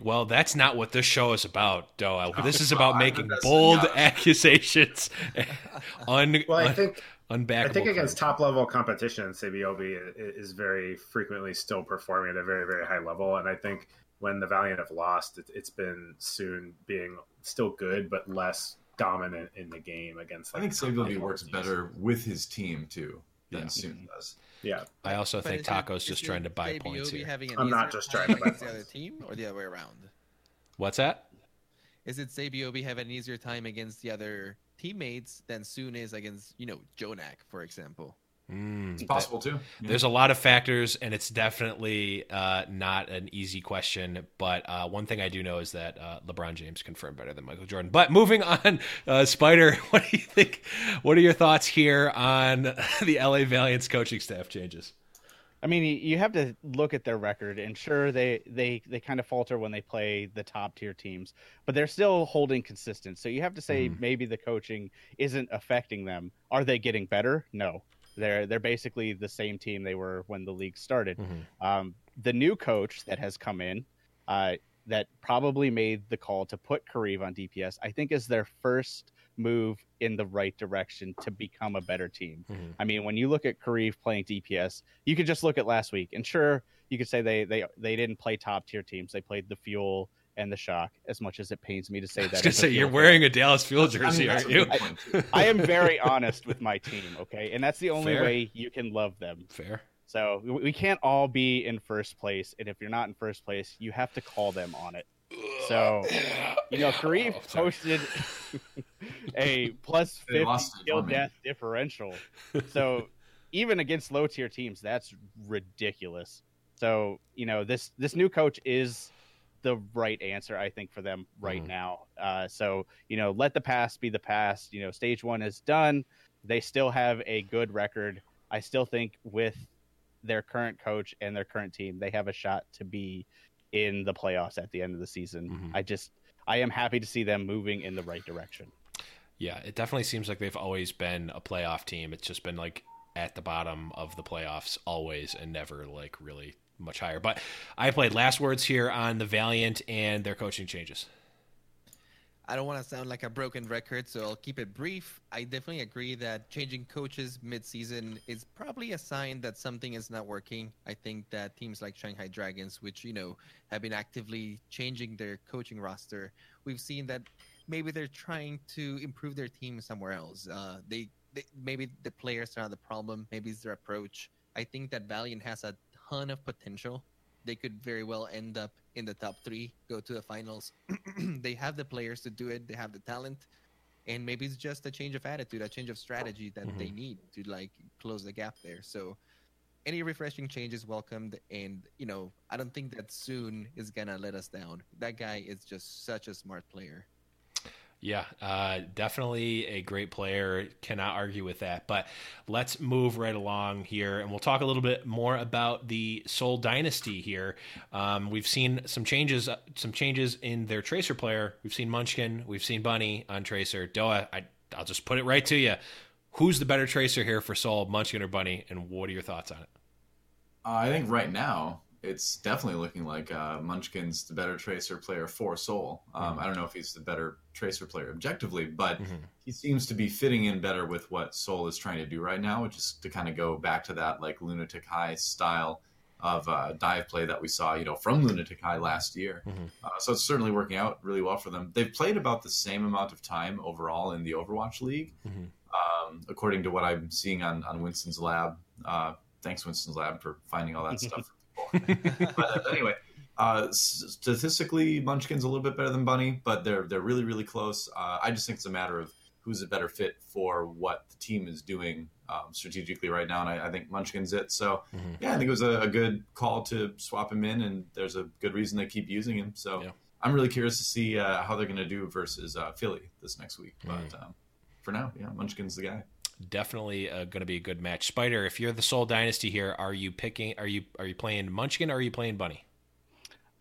Well, that's not what this show is about, Doa. [laughs] This is about making bold Zenyatta. [laughs] accusations, [laughs] un, Well, I think unbackable. I think against top level competition, Saebyeolbe is very frequently still performing at a very very high level, and I think when the Valiant have lost, it, it's been soon being still good but less dominant in the game against. I Like, think Saebyeolbe top works teams. better with his team too than Yeah. Soon mm-hmm. does. Yeah, I also But think is it- Taco's just trying to buy points here. I'm not just trying to buy points. the other team, or the other way around? What's that? Is it Saebyeolbe have an easier time against the other teammates than Soon is against, you know, JJoNak, for example? Mm, It's possible too. Yeah. There's a lot of factors, and it's definitely uh, not an easy question. But uh, one thing I do know is that uh, LeBron James confirmed better than Michael Jordan. But moving on, [laughs] uh, Spider, [laughs] what do you think? What are your thoughts here on [laughs] the LA Valiant's coaching staff changes? I mean, you- you have to look at their record, and sure, they they they kind of falter when they play the top tier teams, but they're still holding consistent. So you have to say Mhm. maybe the coaching isn't affecting them. Are they getting better? No, they're they're basically the same team they were when the league started. Mhm. Um, the new coach that has come in, uh, that probably made the call to put Kariv on DPS, I think is their first move in the right direction to become a better team. Mhm. I mean, when you look at Kariv playing DPS, you could just look at last week, and sure, you could say they they they didn't play top tier teams. They played the Fuel and the Shock. As much as it pains me to say I that, was gonna say you're Fuel wearing a Dallas Fuel I mean, jersey, aren't you? good point, too. I am [laughs] very honest with my team, okay, and that's the only Fair. way you can love them. Fair. So we we can't all be in first place, and if you're not in first place, you have to call them on it. So, You know, [sighs] Kariv Oh, posted [laughs] a 50 kill don't death differential. [laughs] So even against low tier teams, that's ridiculous. So, you know, this this new coach is the right answer, I think, for them right Mhm. now. Uh, so, you know, let the past be the past. You know, stage one is done. They still have a good record. I still think with their current coach and their current team, they have a shot to be in the playoffs at the end of the season. Mhm. I just I am happy to see them moving in the right direction. Yeah, it definitely seems like they've always been a playoff team. It's just been like at the bottom of the playoffs always and never like really much higher. But I played last words here on the Valiant and their coaching changes. I don't want to sound like a broken record, so I'll keep it brief. I definitely agree that changing coaches mid-season is probably a sign that something is not working. I think that teams like Shanghai Dragons, which you know have been actively changing their coaching roster, we've seen that maybe they're trying to improve their team somewhere else. Uh, they, they maybe the players are not the problem. Maybe it's their approach. I think that Valiant has a ton of potential they could very well end up in the top three, go to the finals. [clears throat] they have the players to do it. They have the talent, and maybe it's just a change of attitude, a change of strategy that they mm-hmm. need to like close the gap there. So, any refreshing change is welcomed, and you know, I don't think that soon is gonna let us down. That guy is just such a smart player. Yeah, uh, definitely a great player. Cannot argue with that. But let's move right along here, and we'll talk a little bit more about the Seoul Dynasty here. Um, we've seen some changes, some changes in their Tracer player. We've seen Munchkin, we've seen Bunny on Tracer. Doa, I, I'll just put it right to you. Who's the better Tracer here for Seoul, Munchkin or Bunny? And what are your thoughts on it? Uh, I think right now it's definitely looking like uh, Munchkin's the better tracer player for Seoul. Um, Mm-hmm. I don't know if he's the better tracer player objectively, but Mhm. he seems to be fitting in better with what Seoul is trying to do right now, which is to kind of go back to that like Lunatic-Hai style of uh, dive play that we saw, you know, from Lunatic-Hai last year. Mhm. Uh, so it's certainly working out really well for them. They've played about the same amount of time overall in the Overwatch League, Mhm. um, according to what I'm seeing on on Winston's lab. Uh, thanks, Winston's lab, for finding all that [laughs] stuff. [laughs] but uh, anyway, uh, statistically, Munchkin's a little bit better than Bunny, but they're they're really really close. Uh, I just think it's a matter of who's a better fit for what the team is doing um, strategically right now, and I, I think Munchkin's it. So Mhm. yeah, I think it was a, a good call to swap him in, and there's a good reason they keep using him. So Yeah. I'm really curious to see uh, how they're going to do versus uh, Philly this next week. Mm. But um, for now, yeah, Munchkin's the guy. Definitely uh, going to be a good match. Spider, if you're the Seoul Dynasty here, are you picking? Are you are you playing Munchkin or are you playing Bunny?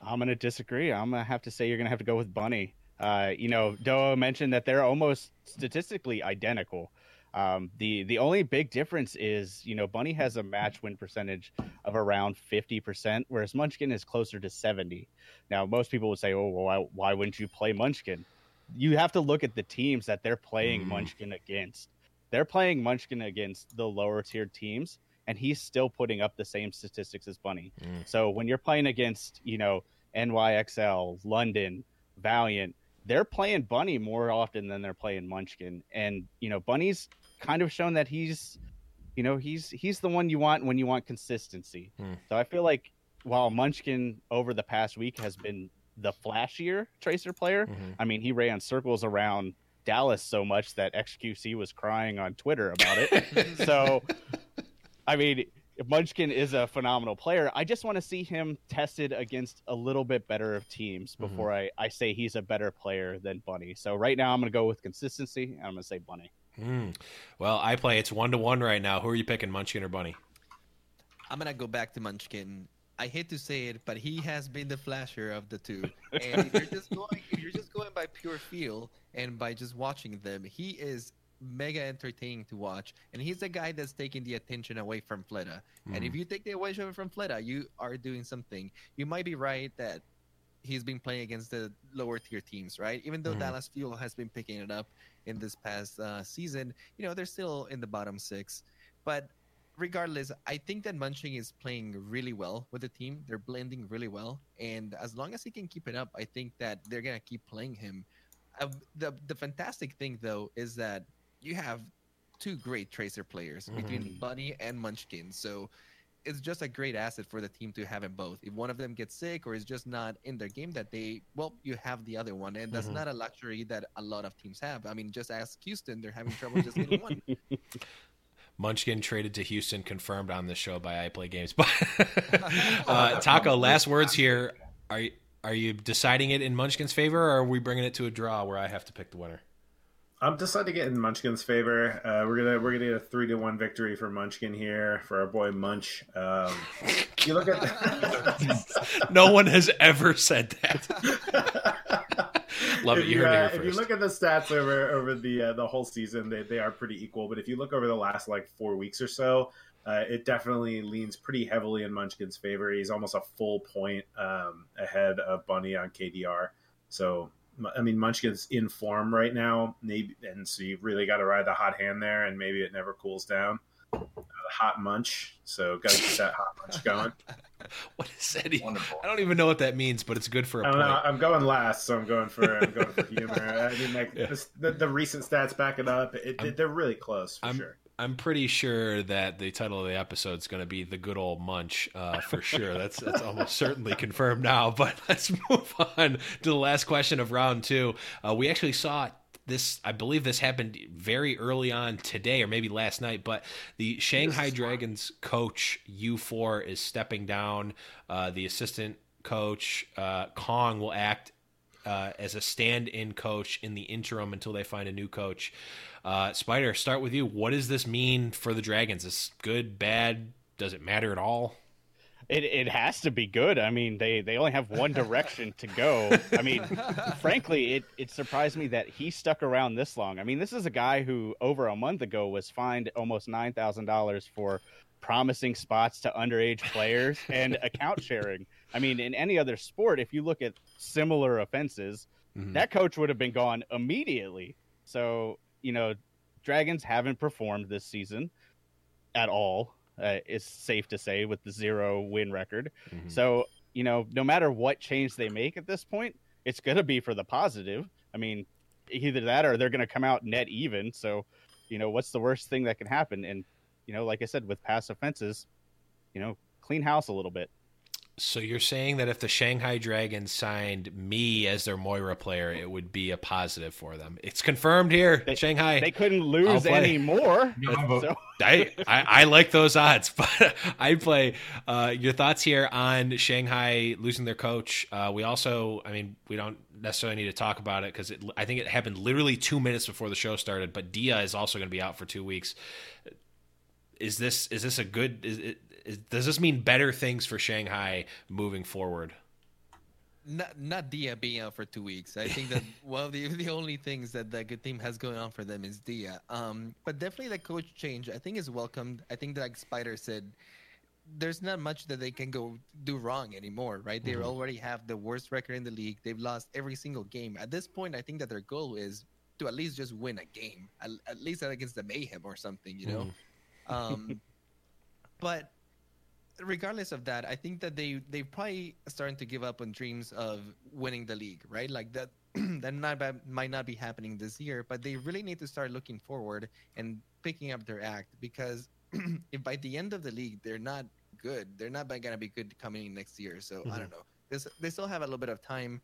I'm gonna disagree. I'm gonna have to say you're gonna have to go with Bunny. Uh, you know, Doa mentioned that they're almost statistically identical. Um, the the only big difference is, you know, Bunny has a match win percentage of around 50%, whereas Munchkin is closer to 70. Now, most people would say, "Oh, well, why, why wouldn't you play Munchkin?" You have to look at the teams that they're playing Mm. Munchkin against. They're playing Munchkin against the lower tiered teams, and he's still putting up the same statistics as Bunny. Mm. So when you're playing against, you know, NYXL, London, Valiant, they're playing Bunny more often than they're playing Munchkin. And, you know, Bunny's kind of shown that he's, you know, he's he's the one you want when you want consistency. Hmm. So I feel like while Munchkin over the past week has been the flashier tracer player, Mhm. I mean, he ran circles around Dallas so much that XQC was crying on Twitter about it. [laughs] so, I mean, Munchkin is a phenomenal player. I just want to see him tested against a little bit better of teams before I, I say he's a better player than Bunny. So right now I'm going to go with consistency. and I'm going to say Bunny. Mm. Well, I play. It's one to one right now. Who are you picking, Munchkin or Bunny? I'm gonna go back to Munchkin. I hate to say it, but he has been the flasher of the two. And if you're [laughs] just going, if you're just going by pure feel and by just watching them, he is mega entertaining to watch. And he's the guy that's taking the attention away from Fleta. And if you take the attention away from Fleta, you are doing something. You might be right that he's been playing against the lower tier teams, right? Even though Mhm. Dallas Fuel has been picking it up in this past uh, season, you know, they're still in the bottom six. But regardless, I think that Munchkin is playing really well with the team. They're blending really well, and as long as he can keep it up, I think that they're gonna keep playing him. Uh, the the fantastic thing though is that you have two great tracer players between Bunny and Munchkin, so it's just a great asset for the team to have them both. If one of them gets sick or is just not in their game that day, well, you have the other one, and that's Mhm. not a luxury that a lot of teams have. I mean, just ask Houston; they're having trouble just getting one. [laughs] Munchkin traded to Houston, confirmed on this show by I Play Games. [laughs] But uh, [laughs] Taco, last words here. Are you, are you deciding it in Munchkin's favor, or are we bringing it to a draw where I have to pick the winner? I'm deciding to get in Munchkin's favor. Uh, we're gonna we're gonna get a three to one victory for Munchkin here for our boy Munch. Um, you look at [laughs] No one has ever said that. [laughs] Love it. If You you, heard it uh, if you look at the stats over over the uh, the whole season, they they are pretty equal. But if you look over the last like four weeks or so, uh, it definitely leans pretty heavily in Munchkin's favor. He's almost a full point um, ahead of Bunny on KDR. So I mean, Munchkin's in form right now, maybe, and so you've really got to ride the hot hand there, and maybe it never cools down. The hot munch, so got to get that hot munch going. [laughs] What is that? Wonderful. I don't even know what that means, but it's good for a I don't point. know. I'm going last, so I'm going for I'm going for humor. [laughs] I mean, like Yeah. this, the, the recent stats back it up. It, I'm- they're really close for I'm- sure. I'm pretty sure that the title of the episode is going to be "The Good Old Munch" uh, for sure. That's that's almost certainly confirmed now. [laughs] But let's move on to the last question of round two. Uh, we actually saw this. I believe this happened very early on today, or maybe last night. But the Shanghai Dragons coach U4 is stepping down. Uh, the assistant coach uh, Kong will act uh, as a stand-in coach in the interim until they find a new coach. Uh, Spider, start with you. What does this mean for the Dragons? Is good, bad? Does it matter at all? It it has to be good. I mean, they they only have one direction to go. I mean, [laughs] frankly, it it surprised me that he stuck around this long. I mean, this is a guy who over a month ago was fined almost nine thousand dollars for promising spots to underage players and [laughs] account sharing. I mean, in any other sport, if you look at similar offenses, Mhm. that coach would have been gone immediately. So, you know, Dragons haven't performed this season at all. Uh, it's safe to say with the zero win record. Mhm. So, you know, no matter what change they make at this point, it's going to be for the positive. I mean, either that or they're going to come out net even. So, you know, what's the worst thing that can happen? And, you know, like I said, with past offenses, you know, clean house a little bit. So you're saying that if the Shanghai Dragons signed me as their Moira player, it would be a positive for them. It's confirmed here, They- Shanghai. They couldn't lose anymore. [laughs] No, So, I, I I like those odds, [laughs] but I play. Uh, your thoughts here on Shanghai losing their coach? Uh, we also, I mean, we don't necessarily need to talk about it because I think it happened literally two minutes before the show started. But Diya is also going to be out for two weeks. Is this is this a good? Is it? Is, does this mean better things for Shanghai moving forward? Not not Diya being out for two weeks. I think that [laughs] well, the the only things that the good team has going on for them is Diya. Um, but definitely the coach change. I think is welcomed. I think that like Spider said, there's not much that they can go do wrong anymore, right? They Mhm. already have the worst record in the league. They've lost every single game. At this point, I think that their goal is to at least just win a game, at, at least against the Mayhem or something, you know. Um, [laughs] but regardless of that, I think that they they probably starting to give up on dreams of winning the league, right? Like that [clears throat] that not might not be happening this year, but they really need to start looking forward and picking up their act because [clears throat] if by the end of the league they're not good, they're not going to be good coming in next year. So I Mhm. don't know. This, they still have a little bit of time,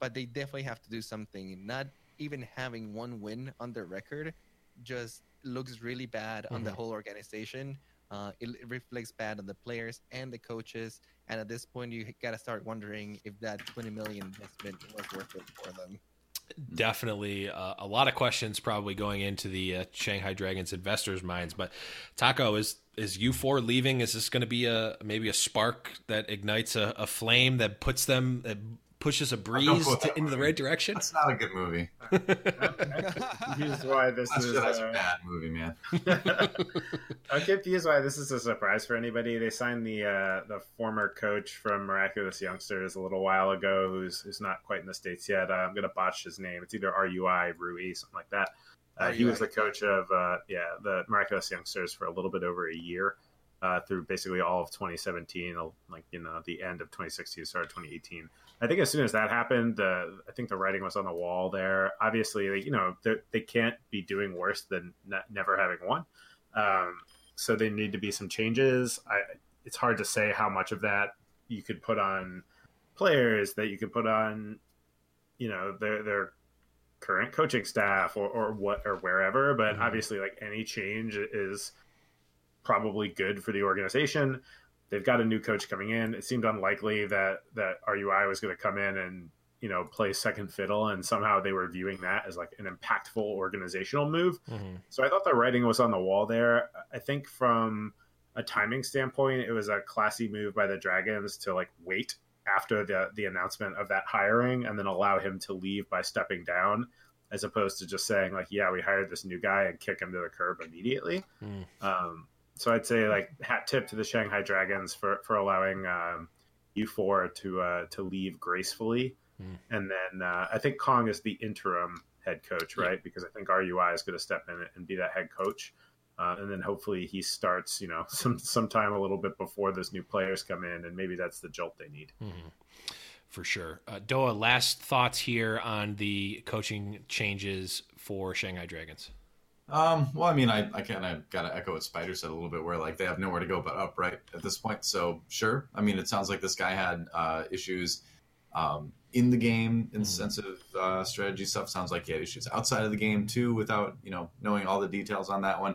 but they definitely have to do something. Not even having one win on their record just looks really bad on the Mhm. whole organization. Uh, it, it reflects bad on the players and the coaches. And at this point, you got to start wondering if that 20 million investment was worth it for them. Definitely uh, a lot of questions probably going into the uh, Shanghai Dragons investors' minds. But Taco is is U four leaving? Is this going to be a maybe a spark that ignites a, a flame that puts them that pushes a breeze to, that into the right direction? That's not a good movie. [laughs] Here's why this That's is. just uh, a bad movie, man. [laughs] I'm confused why this is a surprise for anybody. They signed the uh, the former coach from Miraculous Youngsters a little while ago, who's who's not quite in the states yet. Uh, I'm gonna botch his name. It's either RUI Rui, something like that. Uh, he was the coach of uh, yeah the Miraculous Youngsters for a little bit over a year. Uh, through basically all of 2017, like you know, the end of 2016, start of 2018. I think as soon as that happened, uh, I think the writing was on the wall there. Obviously, you know, they- they can't be doing worse than ne- never having won. Um, so they need to be some changes. I, it's hard to say how much of that you could put on players, that you could put on, you know, their their current coaching staff or, or what or wherever. But Mhm. obviously, like any change is probably good for the organization. They've got a new coach coming in. It seemed unlikely that that RUI was going to come in and you know play second fiddle, and somehow they were viewing that as like an impactful organizational move. Mhm. So I thought the writing was on the wall there. I think from a timing standpoint, it was a classy move by the Dragons to like wait after the the announcement of that hiring and then allow him to leave by stepping down, as opposed to just saying like, "Yeah, we hired this new guy" and kick him to the curb immediately. Mm. Um, so I'd say like hat tip to the Shanghai Dragons for for allowing um, U four to uh, to leave gracefully, Mm. and then uh, I think Kong is the interim head coach, Yeah. right? Because I think RUI is going to step in and be that head coach, uh, and then hopefully he starts, you know, [laughs] some sometime a little bit before those new players come in, and maybe that's the jolt they need. Mhm. For sure. Uh, Doa, last thoughts here on the coaching changes for Shanghai Dragons. Um, well, I mean, I, I kind of got to echo what Spider said a little bit, where like they have nowhere to go but up right at this point. So sure, I mean, it sounds like this guy had uh, issues um, in the game in the Mhm. sense of uh, strategy stuff. Sounds like he had issues outside of the game too, without you know knowing all the details on that one.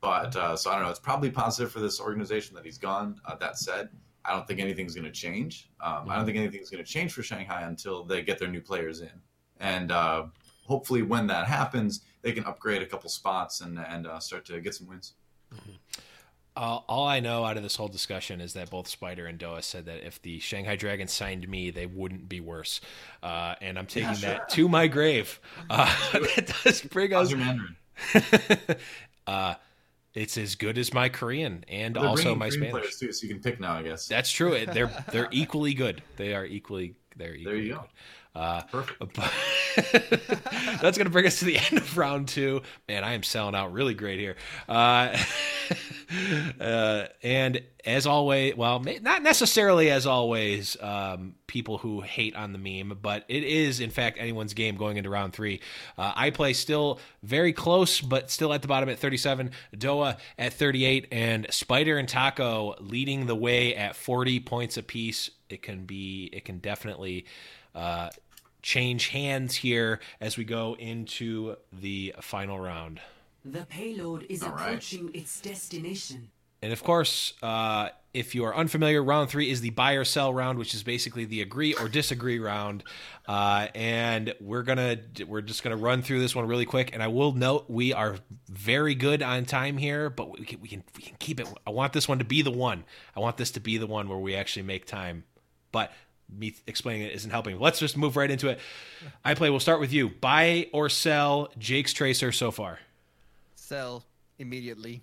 But uh, so I don't know. It's probably positive for this organization that he's gone. Uh, that said, I don't think anything's going to change. Um, I don't think anything's going to change for Shanghai until they get their new players in, and uh, hopefully when that happens, they can upgrade a couple spots and and uh, start to get some wins. Uh, all I know out of this whole discussion is that both Spider and Doa said that if the Shanghai Dragons signed me, they wouldn't be worse. Uh, and I'm taking Yeah, sure. that to my grave. [laughs] Uh, that does bring us. [laughs] Uh, it's as good as my Korean and They're also my Korean Spanish. too, so you can pick now. I guess. That's true. [laughs] They're they're equally good. They are equally. They're equally there you go. Uh. [laughs] That's going to bring us to the [laughs] end of round two. Man, I am selling out really great here. Uh, [laughs] uh, and as always, well, not necessarily as always, um, people who hate on the meme, but it is, in fact, anyone's game going into round three. Uh, I play still very close, but still at the bottom at 37. Doa at 38, and Spider and Taco leading the way at 40 points apiece. It can be, it can definitely. Uh, change hands here as we go into the final round. The payload is All right. approaching its destination. And of course, uh, if you are unfamiliar, round three is the buy or sell round, which is basically the agree or disagree round. Uh, and we're gonna we're just gonna run through this one really quick. And I will note we are very good on time here, but we can we can we can keep it. I want this one to be the one. I want this to be the one where we actually make time. But me explaining it isn't helping. Let's just move right into it. I play. We'll start with you. Buy or sell Jake's Tracer so far. Sell immediately.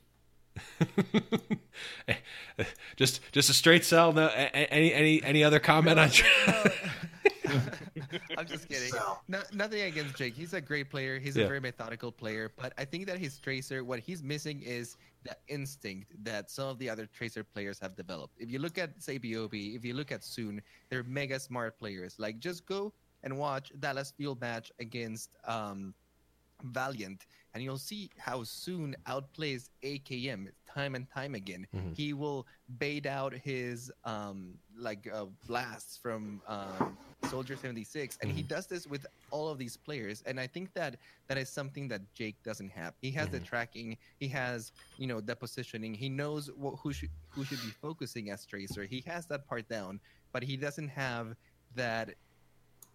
[laughs] just just a straight sell. No, any any any other comment on? [laughs] I'm just kidding. Sell. No, nothing against Jake. He's a great player. He's Yeah. a very methodical player. But I think that his tracer, what he's missing is the instinct that some of the other tracer players have developed. If you look at say BOB, if you look at Soon, they're mega smart players. Like just go and watch Dallas Fuel match against um, Valiant, and you'll see how Soon outplays AKM time and time again. Mhm. He will bait out his um, like uh, blasts from um, Soldier 76, and he does this with all of these players. And I think that that is something that Jake doesn't have. He has the tracking, he has you know the positioning, he knows wh- who should who should be focusing as Tracer. He has that part down, but he doesn't have that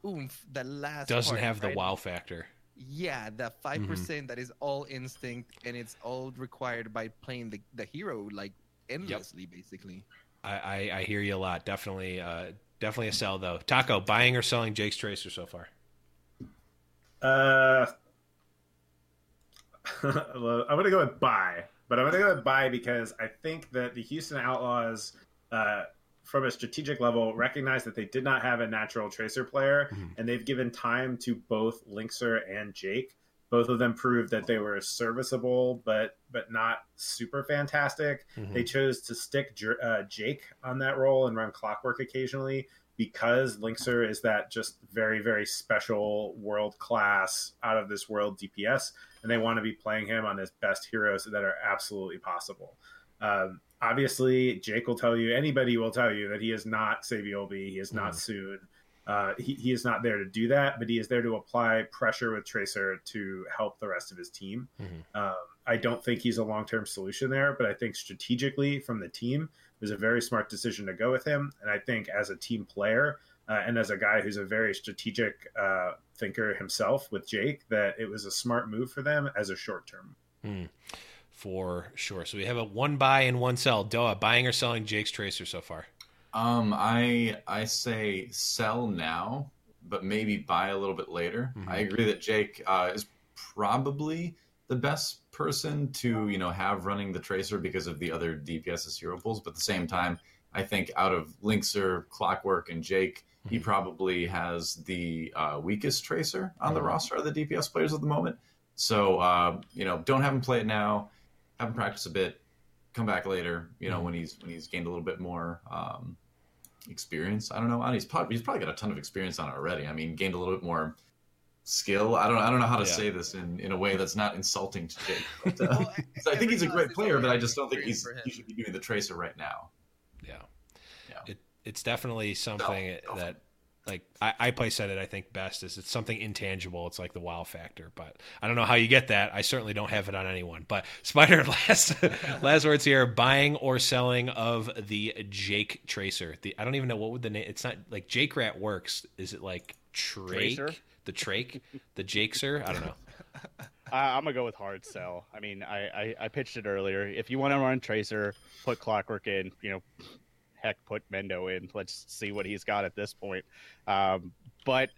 oomph, that last Doesn't part, have the wow factor. Yeah, the 5% that is all instinct and it's all required by playing the, the hero like endlessly, basically. I, I, I hear you a lot. Definitely, uh, definitely a sell though. Taco, buying or selling Jake's Tracer so far? Uh, [laughs] I'm gonna go with buy, but I'm gonna go with buy because I think that the Houston Outlaws, uh, from a strategic level, recognize that they did not have a natural tracer player, Mhm. and they've given time to both LiNkzr and Jake. Both of them proved that they were serviceable, but but not super fantastic. Mhm. They chose to stick uh, Jake on that role and run Clockwork occasionally because LiNkzr is that just very very special world class out of this world DPS, and they want to be playing him on his best heroes that are absolutely possible. Um, obviously, Jake will tell you, anybody will tell you that he is not Saebyeolbe, he is not Mhm. soon. Uh, he, he is not there to do that, but he is there to apply pressure with Tracer to help the rest of his team. Mhm. Um, I don't think he's a long term solution there, but I think strategically from the team, it was a very smart decision to go with him. And I think as a team player uh, and as a guy who's a very strategic uh, thinker himself with Jake, that it was a smart move for them as a short term. For sure. So we have a one buy and one sell. Doa, buying or selling Jake's Tracer so far? Um, I I say sell now, but maybe buy a little bit later. Mhm. I agree that Jake uh, is probably the best person to you know have running the tracer because of the other DPS's hero pools. But at the same time, I think out of LiNkzr, Clockwork, and Jake, he probably has the uh, weakest tracer on the Mhm. roster of the DPS players at the moment. So uh, you know, don't have him play it now. Have him practice a bit. Come back later. You know, Mhm. when he's when he's gained a little bit more um, experience. I don't know. I he's probably he's probably got a ton of experience on it already. I mean, gained a little bit more skill. I don't I don't know how to Yeah. say this in, in a way that's not insulting to Jake. But, uh, [laughs] Well, [laughs] so I think he's a great player, but I just don't think he's he should be doing the tracer right now. Yeah. Yeah. It, it's definitely something no. that like I, I play said it I think best is it's something intangible. It's like the wow factor, but I don't know how you get that. I certainly don't have it on anyone. But [laughs] Spider, last [laughs] last words here: buying or selling of the Jake Tracer. The I don't even know what would the name. It's not like Jake Rat works. Is it like Trake? Tracer? The Trake? The Jakeser? I don't know. [laughs] I, I'm gonna go with hard sell. I mean, I, I, I pitched it earlier. If you want to run Tracer, put Clockwork in. You know, heck, put Mendo in. Let's see what he's got at this point. Um, but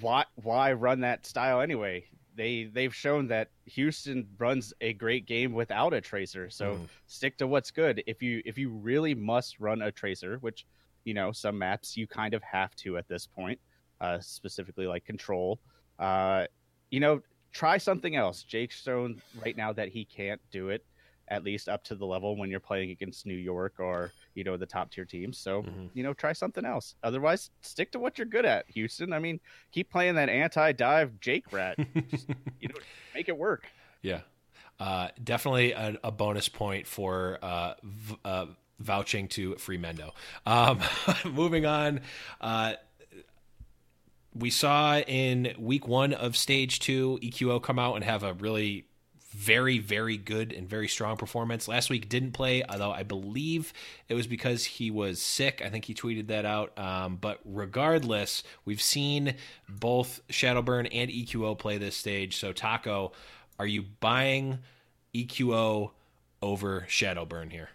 why why run that style anyway? They they've shown that Houston runs a great game without a Tracer. So Mhm. stick to what's good. If you if you really must run a Tracer, which you know some maps you kind of have to at this point, uh, specifically like Control. Uh, you know, try something else. Jake's shown right now that he can't do it, at least up to the level when you're playing against New York or you know the top tier teams. So Mhm. you know, try something else. Otherwise, stick to what you're good at, Houston. I mean, keep playing that anti-dive Jake rat. Just, [laughs] you know, make it work. Yeah, uh, definitely a, a bonus point for uh, v- uh, vouching to Free Mendo. Um, [laughs] moving on, uh, we saw in week one of stage two EQO come out and have a really very very good and very strong performance. Last week didn't play although i believe it was because he was sick. I think he tweeted that out. Um, but regardless we've seen both shadowburn and eqo play this stage. So taco are you buying eqo over shadowburn here?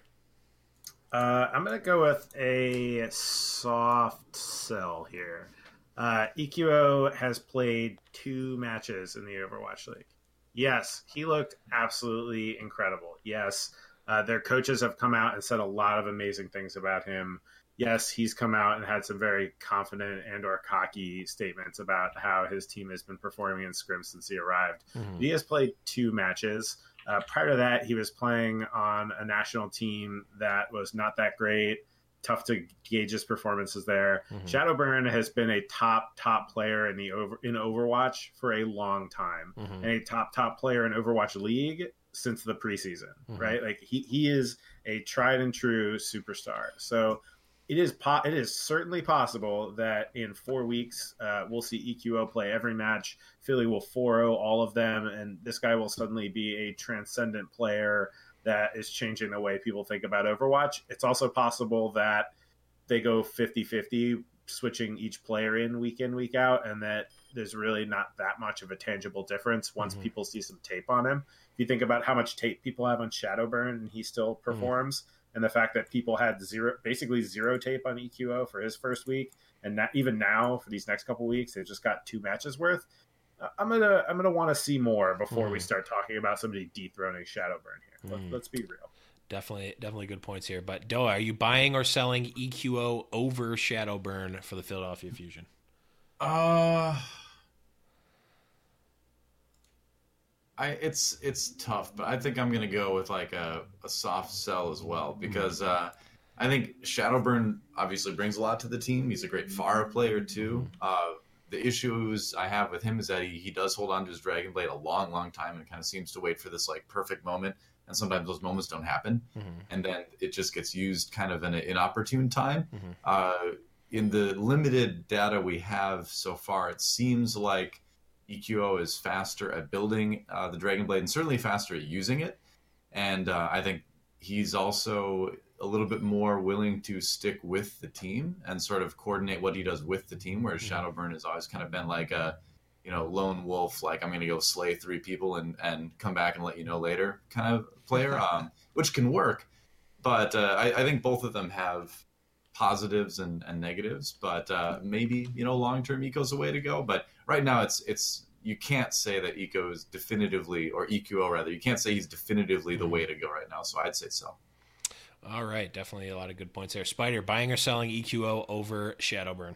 Uh, I'm going to go with a soft sell here. Uh, EQO has played two matches in the Overwatch League. Yes, he looked absolutely incredible. Yes, uh, their coaches have come out and said a lot of amazing things about him. Yes, he's come out and had some very confident and or cocky statements about how his team has been performing in scrim since he arrived. He has played two matches. Uh, prior to that, he was playing on a national team that was not that great. Tough to gauge his performances there. Mhm. Shadowburn has been a top top player in the over in Overwatch for a long time, Mhm. and a top top player in Overwatch League since the preseason. Mhm. Right, like he, he is a tried and true superstar. So it is po- it is certainly possible that in four weeks uh, we'll see EQO play every match. Philly will 4-0 all of them, and this guy will suddenly be a transcendent player that is changing the way people think about Overwatch. It's also possible that they go 50-50 switching each player in week in week out and that there's really not that much of a tangible difference once Mhm. people see some tape on him if you think about how much tape people have on shadowburn and he still performs and the fact that people had zero basically zero tape on eqo for his first week and that even now for these next couple weeks they've just got two matches worth i'm gonna i'm gonna want to see more before we Mhm. start talking about somebody dethroning shadowburn here Let, Mm. let's be real definitely definitely good points here but doa are you buying or selling eqo over shadowburn for the philadelphia fusion Uh I it's it's tough, but I think I'm gonna go with like a, a soft sell as well because uh, I think Shadowburn obviously brings a lot to the team. He's a great fire player too. Uh, the issues I have with him is that he, he does hold on to his Dragon Blade a long, long time and kind of seems to wait for this like perfect moment. And sometimes those moments don't happen, Mhm. and then it just gets used kind of in an inopportune time. Mhm. Uh, in the limited data we have so far, it seems like EQO is faster at building uh, the Dragon Blade and certainly faster at using it. And uh, I think he's also a little bit more willing to stick with the team and sort of coordinate what he does with the team, whereas Mhm. Shadowburn has always kind of been like a you know lone wolf, like I'm going to go slay three people and and come back and let you know later kind of player, um, which can work. But uh, I, I think both of them have positives and, and negatives, but uh, maybe you know long term EQO's the way to go. But right now, it's it's you can't say that eco is definitively or EQO rather you can't say he's definitively the way to go right now. So I'd say so. All right definitely a lot of good points there spider buying or selling eqo over shadowburn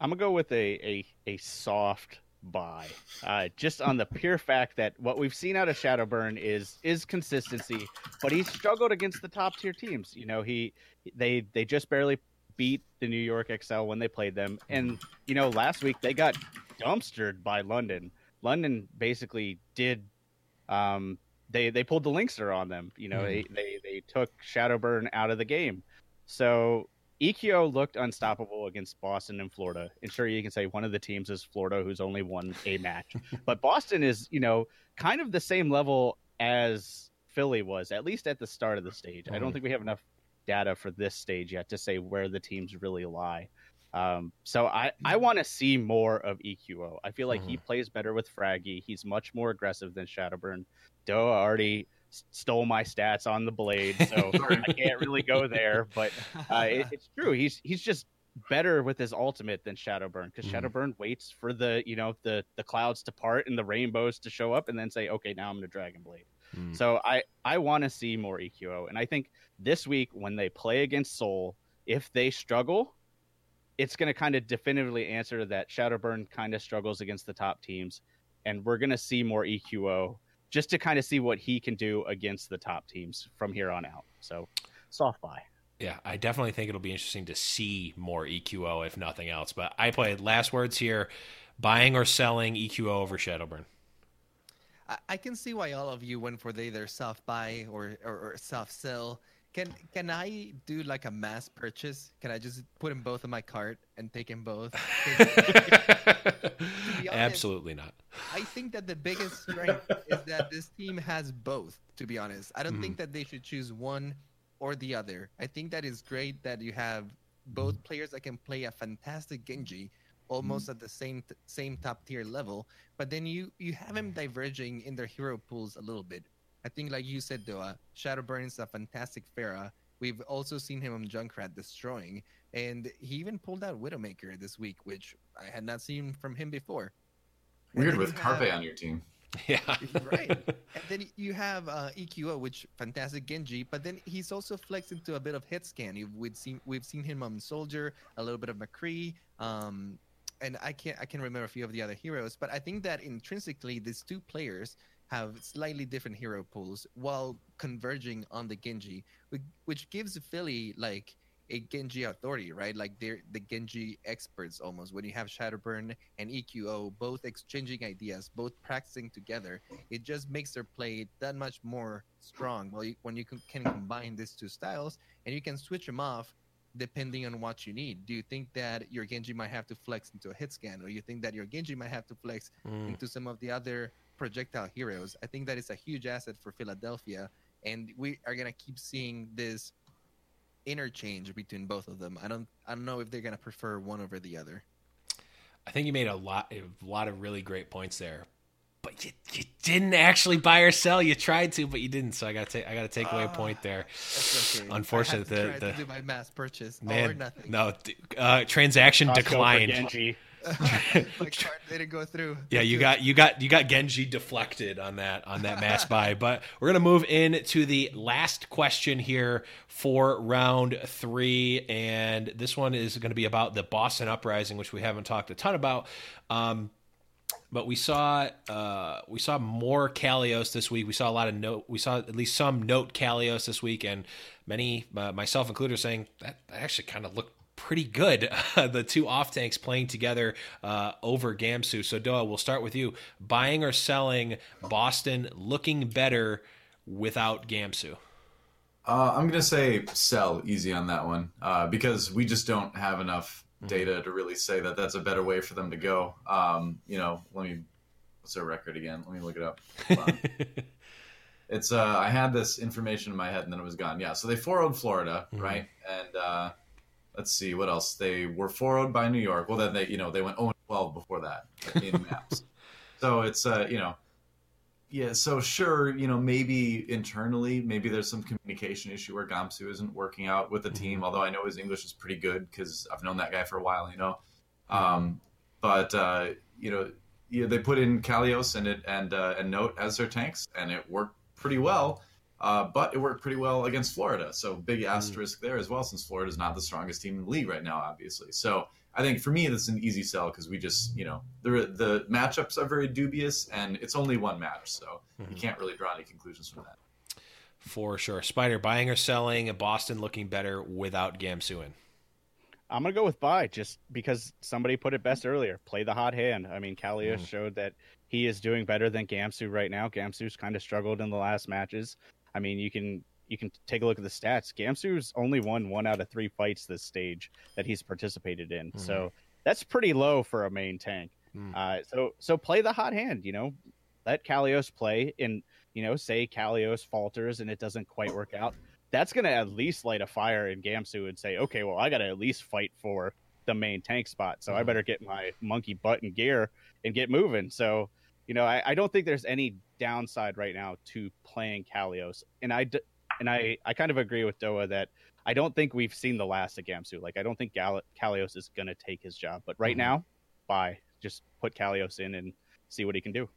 I'm gonna go with a a, a soft buy, uh, just on the pure fact that what we've seen out of Shadowburn is is consistency, but he's struggled against the top tier teams. You know, he they they just barely beat the New York XL when they played them, and you know last week they got dumpstered by London. London basically did. Um, they they pulled the Linkster on them. You know, Mhm. they, they they took Shadowburn out of the game. So EQO looked unstoppable against Boston and Florida. And sure, you can say one of the teams is Florida, who's only won a [laughs] match, but Boston is, you know, kind of the same level as Philly was, at least at the start of the stage. I don't Mhm. think we have enough data for this stage yet to say where the teams really lie. Um, so I, I want to see more of EQO. I feel like he plays better with Fragi. He's much more aggressive than Shadowburn. Doa already stole my stats on the blade, so [laughs] I can't really go there. But uh, it, [laughs] it's true. He's he's just better with his ultimate than Shadowburn because Mhm. Shadowburn waits for the you know the the clouds to part and the rainbows to show up and then say, okay, now I'm gonna Dragon Blade. Mm. So I I want to see more EQO, and I think this week when they play against Seoul, if they struggle, it's going to kind of definitively answer that Shadowburn kind of struggles against the top teams, and we're going to see more EQO just to kind of see what he can do against the top teams from here on out. So soft buy. Yeah, I definitely think it'll be interesting to see more EQO if nothing else. But I played last words here: buying or selling EQO over Shadowburn. I, I can see why all of you went for the either soft buy or, or, or soft sell. Can can I do like a mass purchase? Can I just put them both in my cart and take them both? [laughs] honest- Absolutely not. I think that the biggest strength is that this team has both. To be honest, I don't think mm-hmm. that they should choose one or the other. I think that is great that you have both mm-hmm. players that can play a fantastic Genji, mm-hmm. almost at the same same top tier level. But then you you have him diverging in their hero pools a little bit. I think, like you said, Doa, Shadowburn is a fantastic Pharah. We've also seen him on Junkrat destroying, and he even pulled out Widowmaker this week, which I had not seen from him before. Weird with you have- Carpe on your team. [laughs] Yeah, right. [laughs] And then you have uh, EQO, which fantastic Genji, but then he's also flexed into a bit of hit scan. You've, we've seen we've seen him on Soldier, a little bit of McCree, um, and I can't I can remember a few of the other heroes. But I think that intrinsically these two players have slightly different hero pools while converging on the Genji, which, gives Philly like a Genji authority, right? Like they're the Genji experts almost. When you have Shadowburn and EQO both exchanging ideas, both practicing together, it just makes their play that much more strong. Well, you, when you can, can combine these two styles and you can switch them off depending on what you need. Do you think that your Genji might have to flex into a hit scan, or you think that your Genji might have to flex Mm. into some of the other projectile heroes? I think that is a huge asset for Philadelphia, and we are gonna keep seeing this interchange between both of them. I don't, I don't know if they're gonna prefer one over the other. I think you made a lot, a lot of really great points there. But you, you didn't actually buy or sell. You tried to, but you didn't. So I got to take, I got to take away a point there. That's okay. Unfortunate, I had to the- the- to do my mass purchase or Man, nothing. no, uh, transaction Costco declined. My card didn't go through. Yeah, you got you got you got Genji deflected on that on that mass [laughs] buy. But we're gonna move in to the last question here for round three, and this one is going to be about the Boston uprising, which we haven't talked a ton about. Um, but we saw uh, we saw more Kalios this week. We saw a lot of note. We saw at least some note Kalios this week, and many, uh, myself included, are saying that, that actually kind of looked pretty good. [laughs] the two off tanks playing together uh, over Gamsu. So Doa, we'll start with you. Buying or selling Boston looking better without Gamsu. Uh, I'm gonna say sell easy on that one uh, because we just don't have enough data to really say that that's a better way for them to go. Um, you know, let me what's their record again? Let me look it up. [laughs] It's uh, I had this information in my head and then it was gone. Yeah, so they 4 Florida, Mhm. right? And uh, let's see what else. They were 4 by New York. Well, then they you know they went 0 12 before that in maps. [laughs] So it's uh, you know yeah, so sure, you know, maybe internally, maybe there's some communication issue where Gamsu isn't working out with the team. Although I know his English is pretty good because I've known that guy for a while, you know. Um, but uh, you know, yeah, they put in Kalios and it and uh, and Note as their tanks, and it worked pretty well. Uh, but it worked pretty well against Florida, so big asterisk there as well, since Florida is not the strongest team in the league right now, obviously. So I think for me, that's an easy sell because we just, you know, the the matchups are very dubious, and it's only one match, so you can't really draw any conclusions from that. For sure. Spider, buying or selling, Boston looking better without Gamsu in. I'm gonna go with buy just because somebody put it best earlier. Play the hot hand. I mean, Kalios Mm. showed that he is doing better than Gamsu right now. Gamsu's kind of struggled in the last matches. I mean, you can you can take a look at the stats. Gamsu's only won one out of three fights this stage that he's participated in. Mhm. So that's pretty low for a main tank. Mm. Uh, so so play the hot hand. You know, let Kalios play, and you know, say Kalios falters and it doesn't quite work out. That's gonna at least light a fire in Gamsu and say, okay, well, I got to at least fight for the main tank spot. So I Mhm. better get my monkey butt in gear and get moving. So you know, I, I don't think there's any downside right now to playing Kalios, and I d- and I I kind of agree with Doa that I don't think we've seen the last of Gamsu. Like I don't think Gal- Kalios is gonna take his job, but right Mhm. now, buy. Just put Kalios in and see what he can do.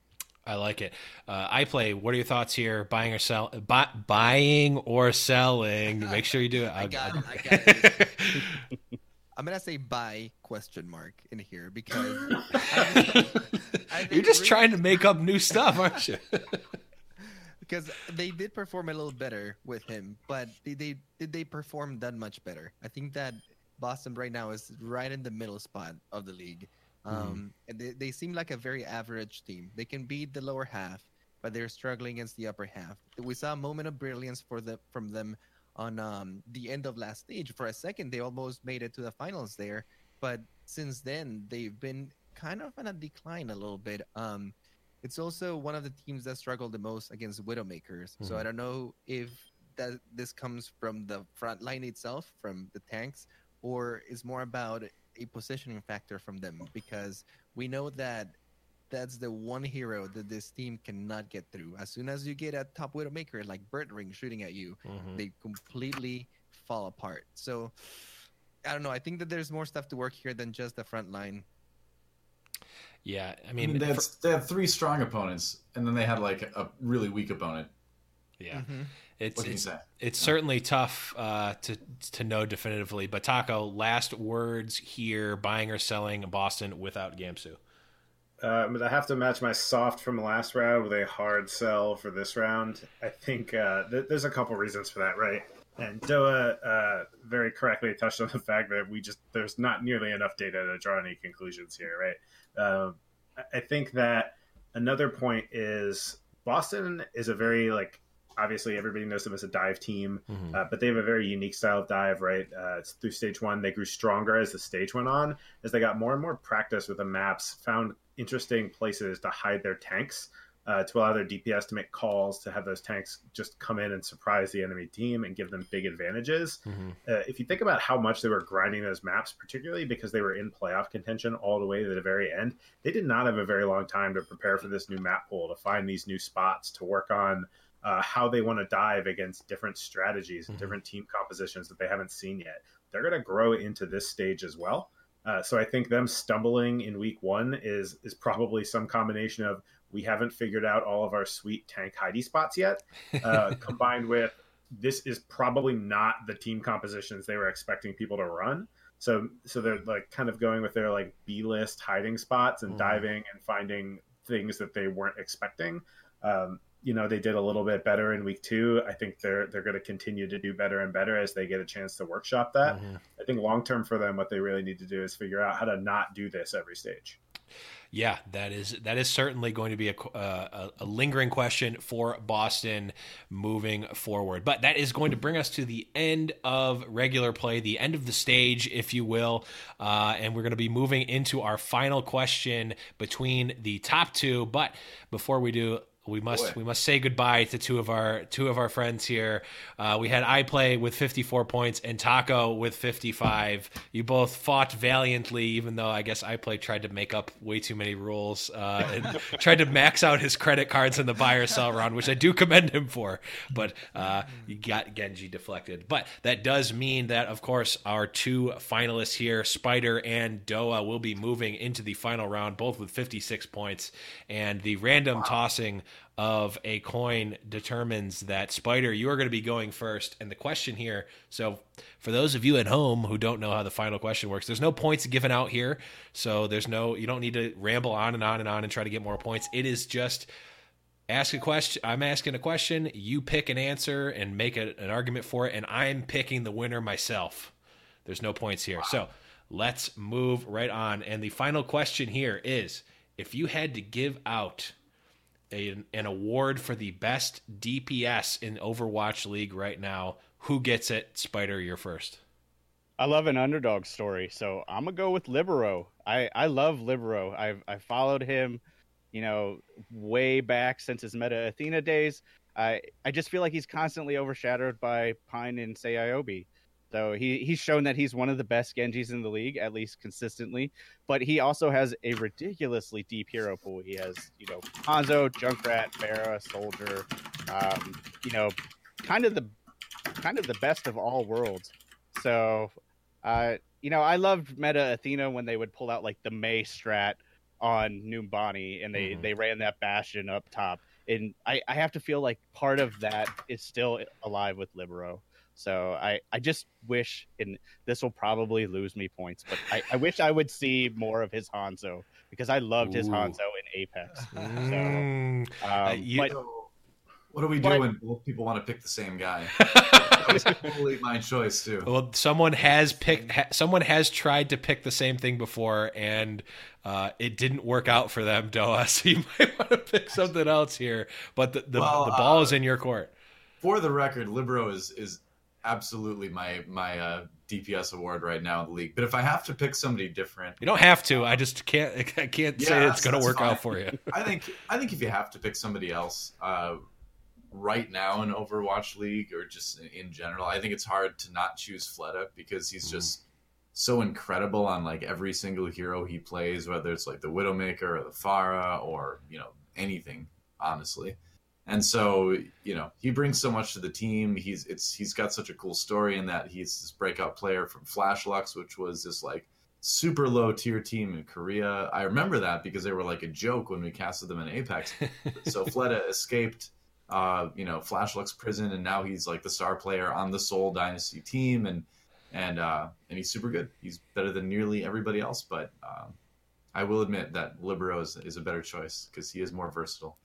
I like it. Uh, iPlay. What are your thoughts here? Buying or sell? Buy, buying or selling? Make sure you do it. [laughs] I got it, I got it. [laughs] I'm gonna say buy question mark in here because [laughs] I You're just really- trying to make up new stuff, aren't you? [laughs] because they did perform a little better with him, but did they did they perform that much better? I think that Boston right now is right in the middle spot of the league. Um, and they, they seem like a very average team. They can beat the lower half, but they're struggling against the upper half. We saw a moment of brilliance for the from them on um, the end of last stage. For a second, they almost made it to the finals there, but since then they've been kind of on a decline a little bit. Um, it's also one of the teams that struggled the most against Widowmakers. So Mhm. I don't know if that this comes from the front line itself, from the tanks, or is more about a positioning factor from them because we know that that's the one hero that this team cannot get through. As soon as you get a top Widowmaker like Birdring shooting at you, Mhm. they completely fall apart. So I don't know. I think that there's more stuff to work here than just the front line. Yeah, I I mean, mean, they had, for- they had three strong opponents, and then they had like a really weak opponent. yeah, Mhm. it's What it's, say? it's certainly tough uh, to to know definitively. But Taco, last words here: buying or selling Boston without Gamsu. Uh, but I have to match my soft from last round with a hard sell for this round. I think uh, th- there's a couple reasons for that, right? And Doa uh, very correctly touched on the fact that we just there's not nearly enough data to draw any conclusions here, right? Um, I- think that another point is Boston is a very like obviously everybody knows them as a dive team. Mhm. Uh, but they have a very unique style of dive, right? Uh, it's through stage one, they grew stronger as the stage went on, as they got more and more practice with the maps, found interesting places to hide their tanks, uh, to allow their DPS to make calls, to have those tanks just come in and surprise the enemy team and give them big advantages. Mhm. Uh, if you think about how much they were grinding those maps, particularly because they were in playoff contention all the way to the very end, they did not have a very long time to prepare for this new map pool, to find these new spots, to work on uh, how they want to dive against different strategies and Mhm. different team compositions that they haven't seen yet. They're going to grow into this stage as well. Uh, so I think them stumbling in week one is is probably some combination of we haven't figured out all of our sweet tank hidey spots yet, uh, [laughs] combined with this is probably not the team compositions they were expecting people to run. So so they're like kind of going with their like B list hiding spots and Mhm. diving and finding things that they weren't expecting. Um, you know, they did a little bit better in week two. I think they're they're going to continue to do better and better as they get a chance to workshop that. Mhm. I think long term for them, what they really need to do is figure out how to not do this every stage. Yeah, that is that is certainly going to be a, uh, a, a lingering question for Boston moving forward. But that is going to bring us to the end of regular play, the end of the stage, if you will, uh, and we're going to be moving into our final question between the top two. But before we do. We must Boy. we must say goodbye to two of our two of our friends here. Uh, we had iPlay with 54 points and Taco with 55. You both fought valiantly, even though I guess iPlay tried to make up way too many rules uh, and [laughs] tried to max out his credit cards in the buy or sell round, which I do commend him for. But uh, you got Genji deflected. But that does mean that, of course, our two finalists here, Spider and Doa, will be moving into the final round, both with 56 points. And the random tossing of a coin determines that Spider, you are going to be going first. And the question here, so for those of you at home who don't know how the final question works, there's no points given out here. So there's no, you don't need to ramble on and on and on and try to get more points. It is just ask a question. I'm asking a question. You pick an answer and make a, an argument for it. And I'm picking the winner myself. There's no points here. So let's move right on. And the final question here is if you had to give out a, an award for the best DPS in Overwatch League right now. Who gets it? Spider, you're first. I love an underdog story, so I'm gonna go with Libero. I I love Libero. I've I followed him, you know, way back since his Meta Athena days. I I just feel like he's constantly overshadowed by Pine and Saebyeolbe. So he he's shown that he's one of the best Genjis in the league, at least consistently. But he also has a ridiculously deep hero pool. He has you know Hanzo, Junkrat, Pharah, Soldier, um, you know, kind of the kind of the best of all worlds. So, uh, you know, I loved Meta Athena when they would pull out like the May strat on Numbani and they Mhm. they ran that Bastion up top. And I, I have to feel like part of that is still alive with Libero. So I, I just wish, and this will probably lose me points, but I, I wish I would see more of his Hanzo because I loved his Hanzo in Apex. Mm. Um, you- but what do we But- do when both people want to pick the same guy? [laughs] That's totally my choice too. Well, someone has picked. Ha, someone has tried to pick the same thing before, and uh, it didn't work out for them, Doa. [laughs] So you might want to pick something else here. But the the, Well, the ball uh, is in your court. For the record, Libero is is absolutely my my uh, DPS award right now in the league. But if I have to pick somebody different, You don't have to. I just can't. [laughs] I can't Yeah, say it's going to work fine. out for you. [laughs] I think I think if you have to pick somebody else uh, right now in Overwatch League or just in general, I think it's hard to not choose Fleta because he's just so incredible on like every single hero he plays, whether it's like the Widowmaker or the Pharah or you know anything, honestly. And so you know he brings so much to the team. He's it's he's got such a cool story in that he's this breakout player from Flash Lux, which was this like super low tier team in Korea. I remember that because they were like a joke when we casted them in Apex. [laughs] so Fleta escaped, uh, you know, Flash Lux prison, and now he's like the star player on the Seoul Dynasty team, and and uh, and he's super good. He's better than nearly everybody else, but um, I will admit that Libero is, is a better choice because he is more versatile.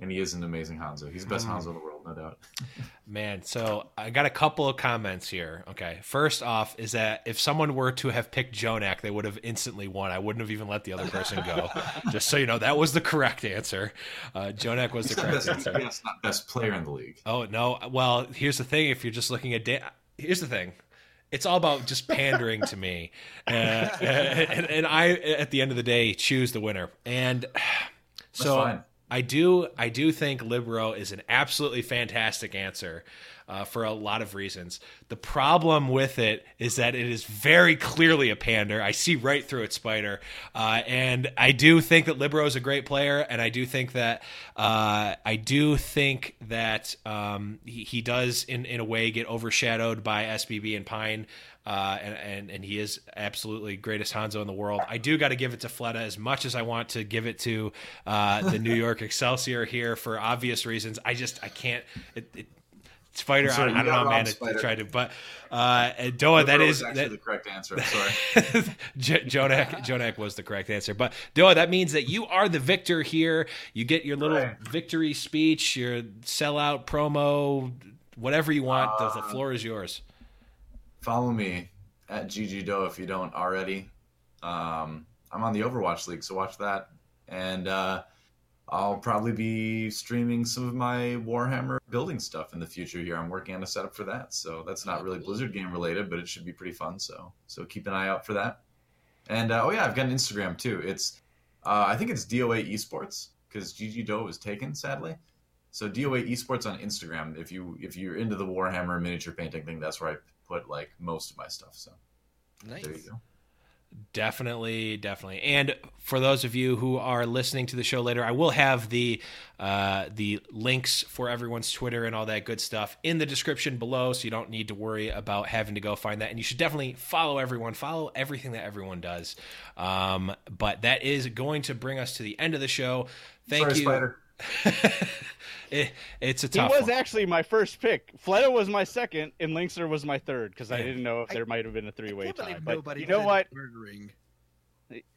And he is an amazing Hanzo. He's the best Hanzo in the world, no doubt. [laughs] Man, so I got a couple of comments here. Okay. First off, is that if someone were to have picked JJoNak, they would have instantly won. I wouldn't have even let the other person go. [laughs] Just so you know, that was the correct answer. Uh, JJoNak was He's the correct best, answer. DPS, not best player in the league. Oh no! Well, here's the thing: if you're just looking at, here's the thing. It's all about just pandering to me, [laughs] uh, and, and I, at the end of the day, choose the winner. And [sighs] so fine. I do, I do think Libero is an absolutely fantastic answer uh, for a lot of reasons. The problem with it is that it is very clearly a pander. I see right through it, Spider. Uh, and I do think that Libero is a great player, and I do think that uh, I do think that um, he, he does, in in a way, get overshadowed by SBB and Pine. Uh, and, and and he is absolutely greatest Hanzo in the world. I do got to give it to Fleta as much as I want to give it to uh, the New [laughs] York Excelsior here for obvious reasons. I just I can't. It, it, Spider, I, Sorry, I you don't know, man. Spider. try to, but uh, and Doa, that is actually that, the correct answer. I'm sorry. [laughs] JJoNak, JJoNak was the correct answer. But Doa, that means that you are the victor here. You get your little Right. victory speech, your sellout promo, whatever you want. the, Uh, the floor is yours. follow me at GG Doe if you don't already. Um, I'm on the Overwatch League, so watch that. And uh, I'll probably be streaming some of my Warhammer building stuff in the future here. I'm working on a setup for that, so that's not really Blizzard game related, but it should be pretty fun. So so keep an eye out for that. And uh, oh yeah, I've got an Instagram too. It's uh, I think it's DOA Esports because GG Doe was taken sadly. So DOA Esports on Instagram. If you if you're into the Warhammer miniature painting thing, that's where I put like most of my stuff. So Nice. there you go. Definitely, definitely. And for those of you who are listening to the show later, I will have the uh, the links for everyone's Twitter and all that good stuff in the description below, so you don't need to worry about having to go find that. And you should definitely follow everyone, follow everything that everyone does. Um, but that is going to bring us to the end of the show. Thank Sorry, you. Spider. [laughs] It- it's a He was one. actually my first pick. Fleta was my second, and LiNkzr was my third because I didn't know if I- there might have been a three-way tie. believe But nobody you know what? Murdering.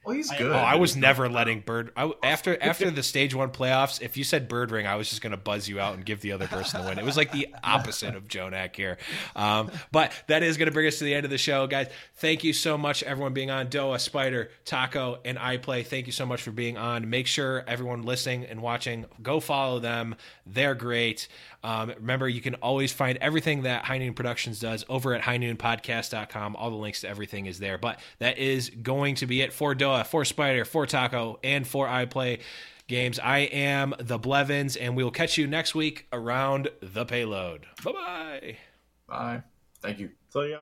Well, he's I- good. Oh, I was He's never not- letting Bird. I, after after the stage one playoffs, if you said Birdring, I was just going to buzz you out and give the other person the win. It was like the opposite of JJoNak here. Um, but that is going to bring us to the end of the show, guys. Thank you so much, everyone being on. Doa, Spider, Taco, and iPlay. Thank you so much for being on. Make sure everyone listening and watching go follow them. They're great. Um, remember, you can always find everything that High Noon Productions does over at highnoonpodcast.com. All the links to everything is there. But that is going to be it for Doa, for Spider, for Taco, and for iPlay Games. I am the Blevins, and we will catch you next week around the payload. Bye bye. Bye. Thank you. So yeah.